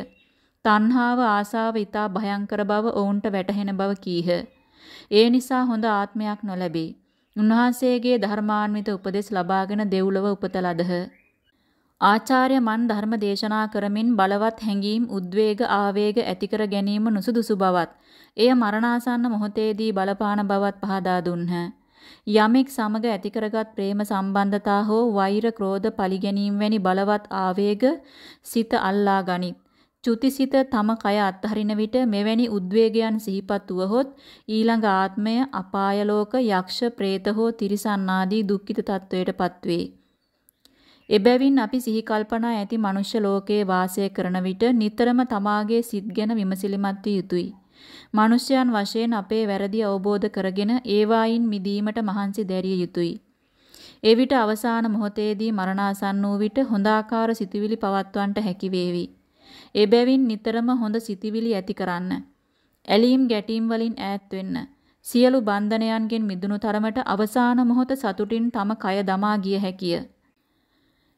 තණ්හාව ආසාව ඊතා භයංකර බව ඔවුන්ට වැටහෙන බව කීහ. ඒ නිසා හොඳ ආත්මයක් නොලැබේ. උන්වහන්සේගේ ධර්මාන්විත උපදෙස් ලබාගෙන දෙව්ලොව උපත ලදහ. ආචාර්ය මන් ධර්ම දේශනා කරමින් බලවත් හැඟීම් උද්වේග ආවේග ඇති කර ගැනීම නුසුදුසු බවත් එය මරණාසන්න මොහොතේදී බලපාන බවත් පහදා දුන්හ. යමෙක් සමග ඇති කරගත් ප්‍රේම සම්බන්ධතා හෝ වෛර ක්‍රෝධ පරිගැනීම් වැනි බලවත් ආවේග සිත අල්ලා ගනිත්. චුතිසිත තම කය අත්හරින විට මෙවැනි උද්වේගයන් සිහිපත් වුවහොත් ඊළඟ ආත්මය අපාය ලෝක යක්ෂ പ്രേත හෝ තිරිසන් ආදී දුක්ඛිත තත්වයටපත් වේ. එබැවින් අපි සිහි කල්පනා ඇති මනුෂ්‍ය ලෝකයේ වාසය කරන විට නිතරම තමාගේ සිත් ගැන විමසිලිමත් විය යුතුය. මනුෂ්‍යයන් වශයෙන් අපේ වැරදි අවබෝධ කරගෙන ඒවායින් මිදීමට මහන්සි දැරිය යුතුය. එවිට අවසාන මොහොතේදී මරණාසන්න වූ විට හොඳාකාර සිතුවිලි පවත්වන්නට හැකි වේවි. එබැවින් නිතරම හොඳ සිතුවිලි ඇති කරන්න. ඇලීම් ගැටීම් වලින් ඈත් වෙන්න. සියලු බන්ධනයන්ගෙන් මිදුණු තරමට අවසාන මොහොත සතුටින් තම කය දමා ගිය හැකිය.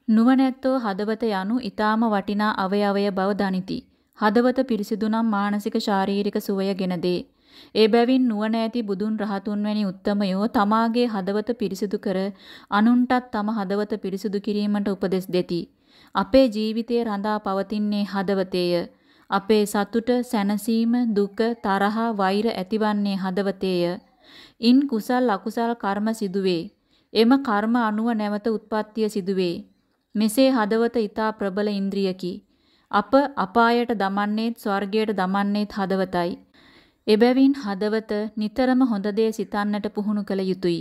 නුවණැත්තෝ හදවත යනු ඊටාම වටිනා අවයවය බව දනිති. හදවත පිරිසිදු නම් මානසික ශාරීරික සුවය ගෙන දේ. ඒ බැවින් නුවණ ඇති බුදුන් රහතුන් වැනි උත්තමයෝ තමාගේ හදවත පිරිසිදු කර අනුන්ටත් තම හදවත පිරිසිදු කිරීමට උපදෙස් දෙති. අපේ ජීවිතයේ රඳා පවතින්නේ හදවතේය. අපේ සතුට, සැනසීම, දුක, තරහ, වෛර ඇතිවන්නේ හදවතේය. ඉන් කුසල් අකුසල් කර්ම සිදුවේ. එම කර්ම අනුව නැවත උත්පත්තිය සිදුවේ. මෙසේ හදවත ඊතා ප්‍රබල ඉන්ද්‍රියකි. අප අපායට දමන්නේත් ස්වර්ගයට දමන්නේත් හදවතයි. එබැවින් හදවත නිතරම හොඳ දේ සිතන්නට පුහුණු කළ යුතුය.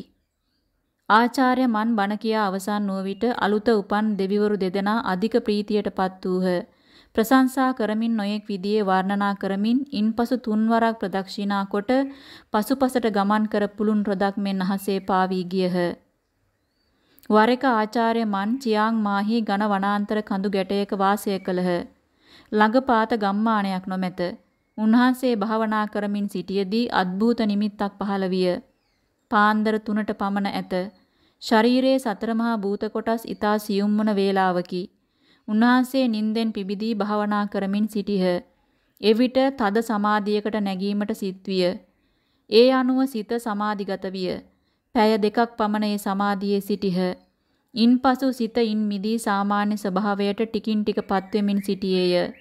ආචාර්ය මන් බණ කියා අවසන් වූ විට අලුත උපන් දෙවිවරු දෙදෙනා අධික ප්‍රීතියටපත් වූහ. ප්‍රශංසා කරමින් නොයෙක් විදියේ වර්ණනා කරමින් ඉන්පසු තුන්වරක් ප්‍රදක්ෂිනා කොට පසුපසට ගමන් කර පුළුන් රොදක් මෙන් අහසේ පාවී ගියහ. වර එක ආචාර්ය මන් චියාං මාහි ඝන වනාන්තර කඳු ගැටයක වාසය කළහ. ළඟපාත ගම්මානයක් නොමැත. උන්වහන්සේ භාවනා කරමින් සිටියේදී අద్භූත නිමිත්තක් පහළ විය. පාන්දර 3ට පමණ ඇත. ශරීරයේ සතර මහා භූත කොටස් ඊතා සියුම් වන වේලාවකි. උන්වහන්සේ නින්දෙන් පිබිදී භාවනා කරමින් සිටිහ. එවිට තද සමාධියකට නැගීමට සිත් විය. ඒ අනුව සිත සමාධිගත විය. පැය දෙකක් පමණ ඒ සමාධියේ සිටිහ. ඉන්පසු සිත ඉන් මිදී සාමාන්‍ය ස්වභාවයට ටිකින් ටික පත්වෙමින් සිටියේය.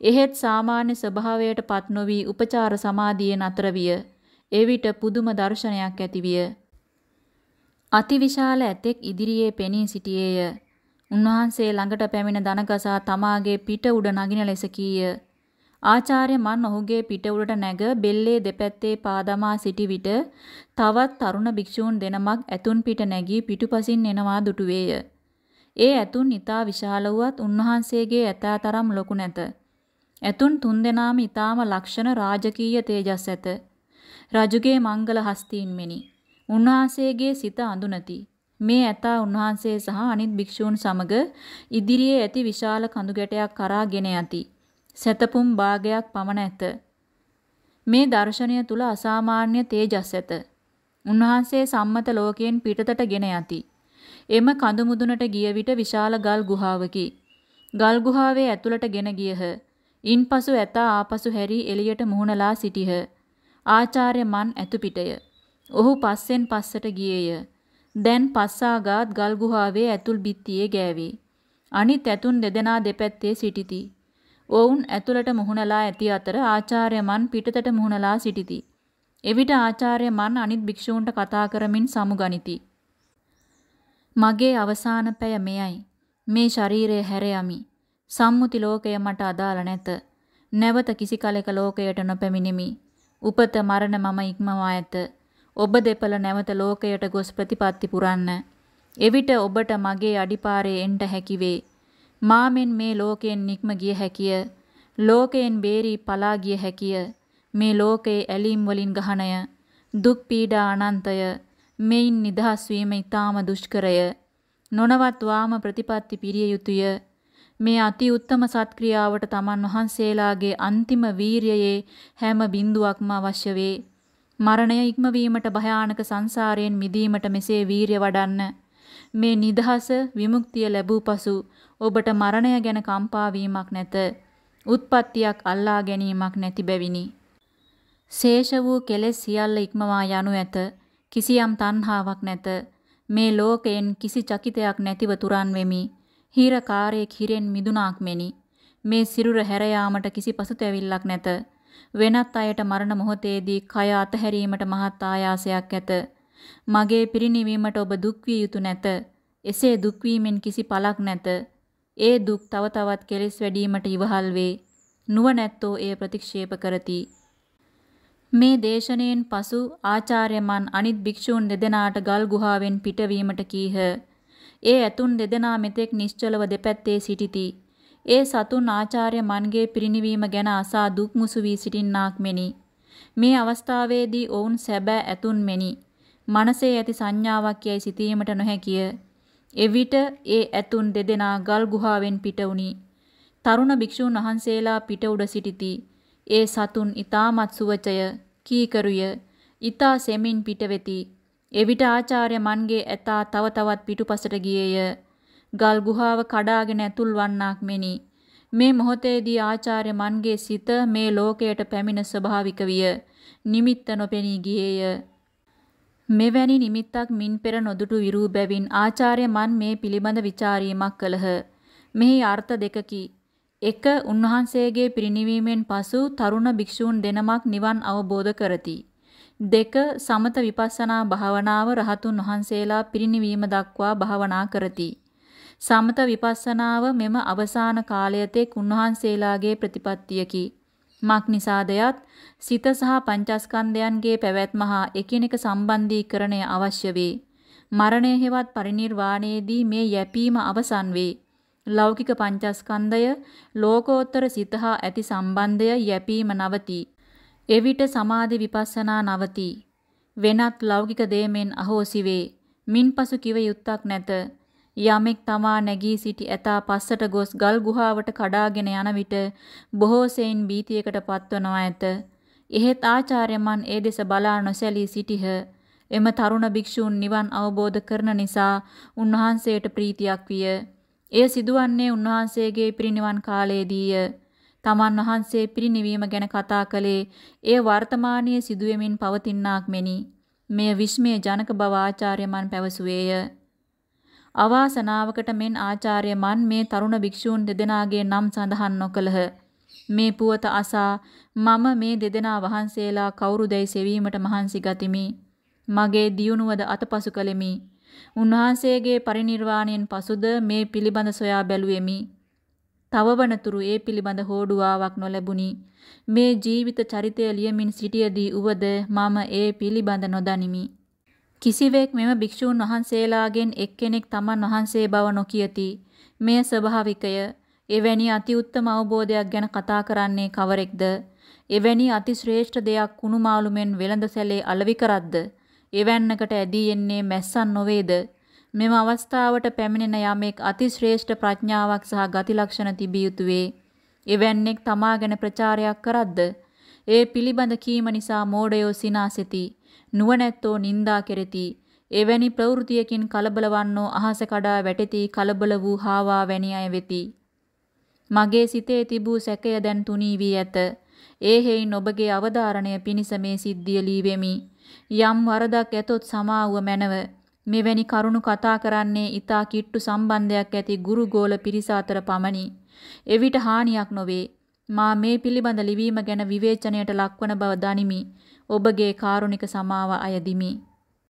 එහෙත් සාමාන්‍ය ස්වභාවයට පත් නොවි උපචාර සමාධියෙන් අතර විය. එවිට පුදුම දර්ශනයක් ඇතිවිය. අතිවිශාල ඇතෙක් ඉදිරියේ පෙනී සිටියේය. උන්වහන්සේ ළඟට පැමිණ දනගසා තමාගේ පිට උඩ නගින ලෙස කීය. ආචාර්ය මන් ඔහුගේ පිට උඩට නැග බෙල්ලේ දෙපැත්තේ පාදමා සිටි විට තවත් තරුණ භික්ෂූන් දෙනමක් ඇතුන් පිට නැගී පිටුපසින් එනවා දුටුවේය. ඒ ඇතුන් ඊතා විශාල වුවත් උන්වහන්සේගේ ඇතාතරම් ලොකු නැත. ඇතුන් තුන්දෙනාම ඊ타ම ලක්ෂණ රාජකීය තේජස් ඇත. රජුගේ මංගල හස්තීන් මෙනි. උන්වහන්සේගේ සිත අඳුනති. මේ ඇතා උන්වහන්සේ සහ අනිත් භික්ෂූන් සමග ඉදිරියේ ඇති විශාල කඳු ගැටයක් කරා ගෙන යති. සැතපුම් භාගයක් පමණ ඇත. මේ දර්ශනය තුල අසාමාන්‍ය තේජස් ඇත. උන්වහන්සේ සම්මත ලෝකයෙන් පිටතට ගෙන යති. එම කඳු මුදුනට ගිය විට විශාල ගල් ගුහාවකි. ගල් ගුහාවේ ඇතුළට ගෙන ගියහ. ඉන්පසු ඇතා ආපසු හැරී එළියට මුහුණලා සිටිහ. ආචාර්ය මන් ඇතු පිටය. ඔහු පස්සෙන් පස්සට ගියේය. දැන් පස්සාගාත් ගල් ගුහාවේ ඇතුල් බිත්තියේ ගෑවේ. අනිත් ඇතුන් දෙදෙනා දෙපැත්තේ සිටිති. ඔවුන් ඇතුළට මුහුණලා ඇති අතර ආචාර්ය මන් පිටතට මුහුණලා සිටිති. එවිට ආචාර්ය මන් අනිත් භික්ෂූන්ට කතා කරමින් සමුගනිති. මගේ අවසාන පැය මෙයයි. මේ ශරීරය හැර යමි. සම්මුති ලෝකය මට අදාළ නැත. නැවත කිසි කලෙක ලෝකයට නොපැමිණෙමි. උපත මරණ මම ඉක්මවා ඇත. ඔබ දෙපළ නැවත ලෝකයට ගොස් ප්‍රතිපත්ති පුරන්න. එවිට ඔබට මගේ අඩිපාරේ එන්න හැකි වේ. මාමෙන් මේ ලෝකයෙන් නික්ම ගිය හැකිය. ලෝකයෙන් බේරී පලා ගිය හැකිය. මේ ලෝකයේ ඇලීම් වලින් ගහණය. දුක් පීඩා අනන්තය. මෙයින් නිදහස් වීම ඊටාම දුෂ්කරය. නොනවත් වාම ප්‍රතිපatti පිරිය යුතුය. මේ අති උත්තම සත්ක්‍රියාවට තමන් වහන්සේලාගේ අන්තිම වීරියයේ හැම බිඳුවක්ම අවශ්‍ය වේ. මරණය ඉක්මවීමට භයානක සංසාරයෙන් මිදීමට මෙසේ වීරිය වඩන්න. මේ නිදහස විමුක්තිය ලැබූ පසු ඔබට මරණය ගැන කම්පා වීමක් නැත. උත්පත්තියක් අල්ලා ගැනීමක් නැති බැවිනි. ශේෂ වූ කෙලෙස් සියල්ල ඉක්මවා යනු ඇත. කිසියම් තණ්හාවක් නැත. මේ ලෝකයෙන් කිසි චකිතයක් නැතිව තුරන් වෙමි. හීරකාරයෙක් හිරෙන් මිදුනාක් මෙනි. මේ සිරුර හැර යාමට කිසි පසුතැවිල්ලක් නැත. වෙනත් අයට මරණ මොහොතේදී කය අතහැරීමට මහත් ආයාසයක් ඇත. මගේ පිරිණිවීමට ඔබ දුක් විය යුතු නැත. එසේ දුක් වීමෙන් කිසි පළක් නැත. ඒ දුක් තව තවත් කෙලෙස් වැඩිවීමට ඉවහල් වේ. නුවණැත්තෝ එය ප්‍රතික්ෂේප කරති. මේ දේශනෙන් පසු ආචාර්යමන් අනිත් භික්ෂූන් දෙදෙනාට ගල් ගුහාවෙන් පිටවීමට කීහ. ඒ ඇතුන් දෙදෙනා මෙතෙක් නිශ්චලව දෙපැත්තේ සිටිති. ඒ සතුන් ආචාර්ය මන්ගේ පිරිණිවීම ගැන අසා දුක් මුසු වී සිටින්නාක් මෙනි. මේ අවස්ථාවේදී ඔවුන් සැබෑ ඇතුන් මෙනි. මනසේ ඇති සංඥාවක් යයි සිතීමට නොහැකිය. එවිට ඒ ඇතුන් දෙදෙනා ගල් ගුහාවෙන් පිට වුනි. තරුණ භික්ෂූන් වහන්සේලා පිට උඩ සිටිති. ඒ සතුන් ඊ타මත් සුවචය කීකරුය. ඊතා සෙමින් පිට වෙති. එවිට ආචාර්ය මන්ගේ ඇතා තව තවත් පිටුපසට ගියේය. ගල් ගුහාව කඩාගෙන ඇතුල් වන්නාක් මෙනි. මේ මොහොතේදී ආචාර්ය මන්ගේ සිත මේ ලෝකයට පැමිණ ස්වභාවික විය. නිමිත්ත නොපෙනී ගියේය. මෙවැනි නිමිත්තක් මින් පෙර නොදුටු විරූ බැවින් ආචාර්ය මන් මේ පිළිබඳ ਵਿਚාරීමක් කළහ. මෙහි අර්ථ දෙකකි. එක උන්වහන්සේගේ පිරිනිවීමෙන් පසු තරුණ භික්ෂූන් දෙනමක් නිවන් අවබෝධ කරති. දෙක සමත විපස්සනා භාවනාව රහතුන් වහන්සේලා පිරිනිවීම දක්වා භාවනා කරති. සමත විපස්සනාව මෙම අවසාන කාලය තෙක් උන්වහන්සේලාගේ ප්‍රතිපත්තියකි. මක් නිසාදයත් සිත සහ පංචස්කන්ධයන්ගේ පැවැත්ම හා එකිනෙක සම්බන්ධීකරණය අවශ්‍ය වේ. මරණය හෙවත් පරිණිර්වාණයේදී මේ යැපීම අවසන් වේ. ලෞකික පංචස්කන්ධය ලෝකෝත්තර සිත හා ඇති සම්බන්ධය යැපීම නවති. එවිට සමාධි විපස්සනා නවති. වෙනත් ලෞකික දේමෙන් අහෝසි වේ. මින්පසු කිව යුත්තක් නැත. යමෙක් තමා නැගී සිටි ඇතා පස්සට ගොස් ගල් ගුහාවට කඩාගෙන යන විට බොහෝ සෙයින් බීතියකට පත්වනවා ඇත. එහෙත් ආචාර්යමන් ඒ දෙස බලා නොසැලී සිටිහ. එම තරුණ භික්ෂූන් නිවන් අවබෝධ කරන නිසා උන්වහන්සේට ප්‍රීතියක් විය. එය සිදුවන්නේ උන්වහන්සේගේ පිරිනිවන් කාලයේදීය. තමන් වහන්සේ පිරිනිවීම ගැන කතා කළේ එය වර්තමානයේ සිදුවෙමින් පවතිනාක් මෙනි. මෙය විස්මය ජනක බව ආචාර්යමන් පැවසුවේය. අවාසනාවකට මෙන් ආචාර්ය මන් මේ තරුණ භික්ෂූන් දෙදෙනාගේ නම් සඳහන් නොකළහ. මේ පුවත අසා මම මේ දෙදෙනා වහන්සේලා කවුරුදැයි සෙවීමට මහන්සි ගතිමි. මගේ දියුණුවද අතපසු කළෙමි. උන්වහන්සේගේ පරිණිර්වාණයෙන් පසුද මේ පිළිබඳ සොයා බැලුවෙමි. තවවනතුරු ඒ පිළිබඳ හෝඩුවාවක් නොලැබුණි. මේ ජීවිත චරිතය ලියමින් සිටියදී උවද මම ඒ පිළිබඳ නොදනිමි. කිසිවෙක් මෙම භික්ෂූන් වහන්සේලාගෙන් එක්කෙනෙක් තමන් වහන්සේ බව නොකියති. මෙය ස්වභාවිකය. එවැනි අති උත්තම අවබෝධයක් ගැන කතා කරන්නේ කවරෙක්ද? එවැනි අති ශ්‍රේෂ්ඨ දෙයක් කුණු මාළුමෙන් වෙළඳ සැලේ අලවි කරද්ද? එවැන්නකට ඇදී එන්නේ මැස්සන් නොවේද? මෙම අවස්ථාවට පැමිණෙන යමෙක් අති ශ්‍රේෂ්ඨ ප්‍රඥාවක් සහ ගති ලක්ෂණ තිබිය යුතුය. එවැන්නෙක් තමා ගැන ප්‍රචාරයක් කරද්ද? ඒ පිළිබඳ කීම නිසා මෝඩයෝ සිනාසෙති. නුවණැත්තෝ නිന്ദා කෙරෙති. එවැනි ප්‍රවෘතියකින් කලබල වන්නෝ අහස කඩා වැටෙති කලබල වූ හාවා වැනි අය වෙති. මගේ සිතේ තිබූ සැකය දැන් තුනී වී ඇත. ඒ හේයින් ඔබගේ අවධාරණය පිණිස මේ සිද්ධිය ලීවෙමි. යම් වරදක් ඇතොත් සමාවුව මැනව. මෙවැනි කරුණු කතා කරන්නේ ඊතා කිට්ටු සම්බන්ධයක් ඇති ගුරු ගෝල පිරිස අතර පමණි. එවිට හානියක් නොවේ. මා මේ පිළිබඳ ලිවීම ගැන විවේචනයට ලක්වන බව දනිමි. ඔබගේ කාරුණික සමාව අයදිමි.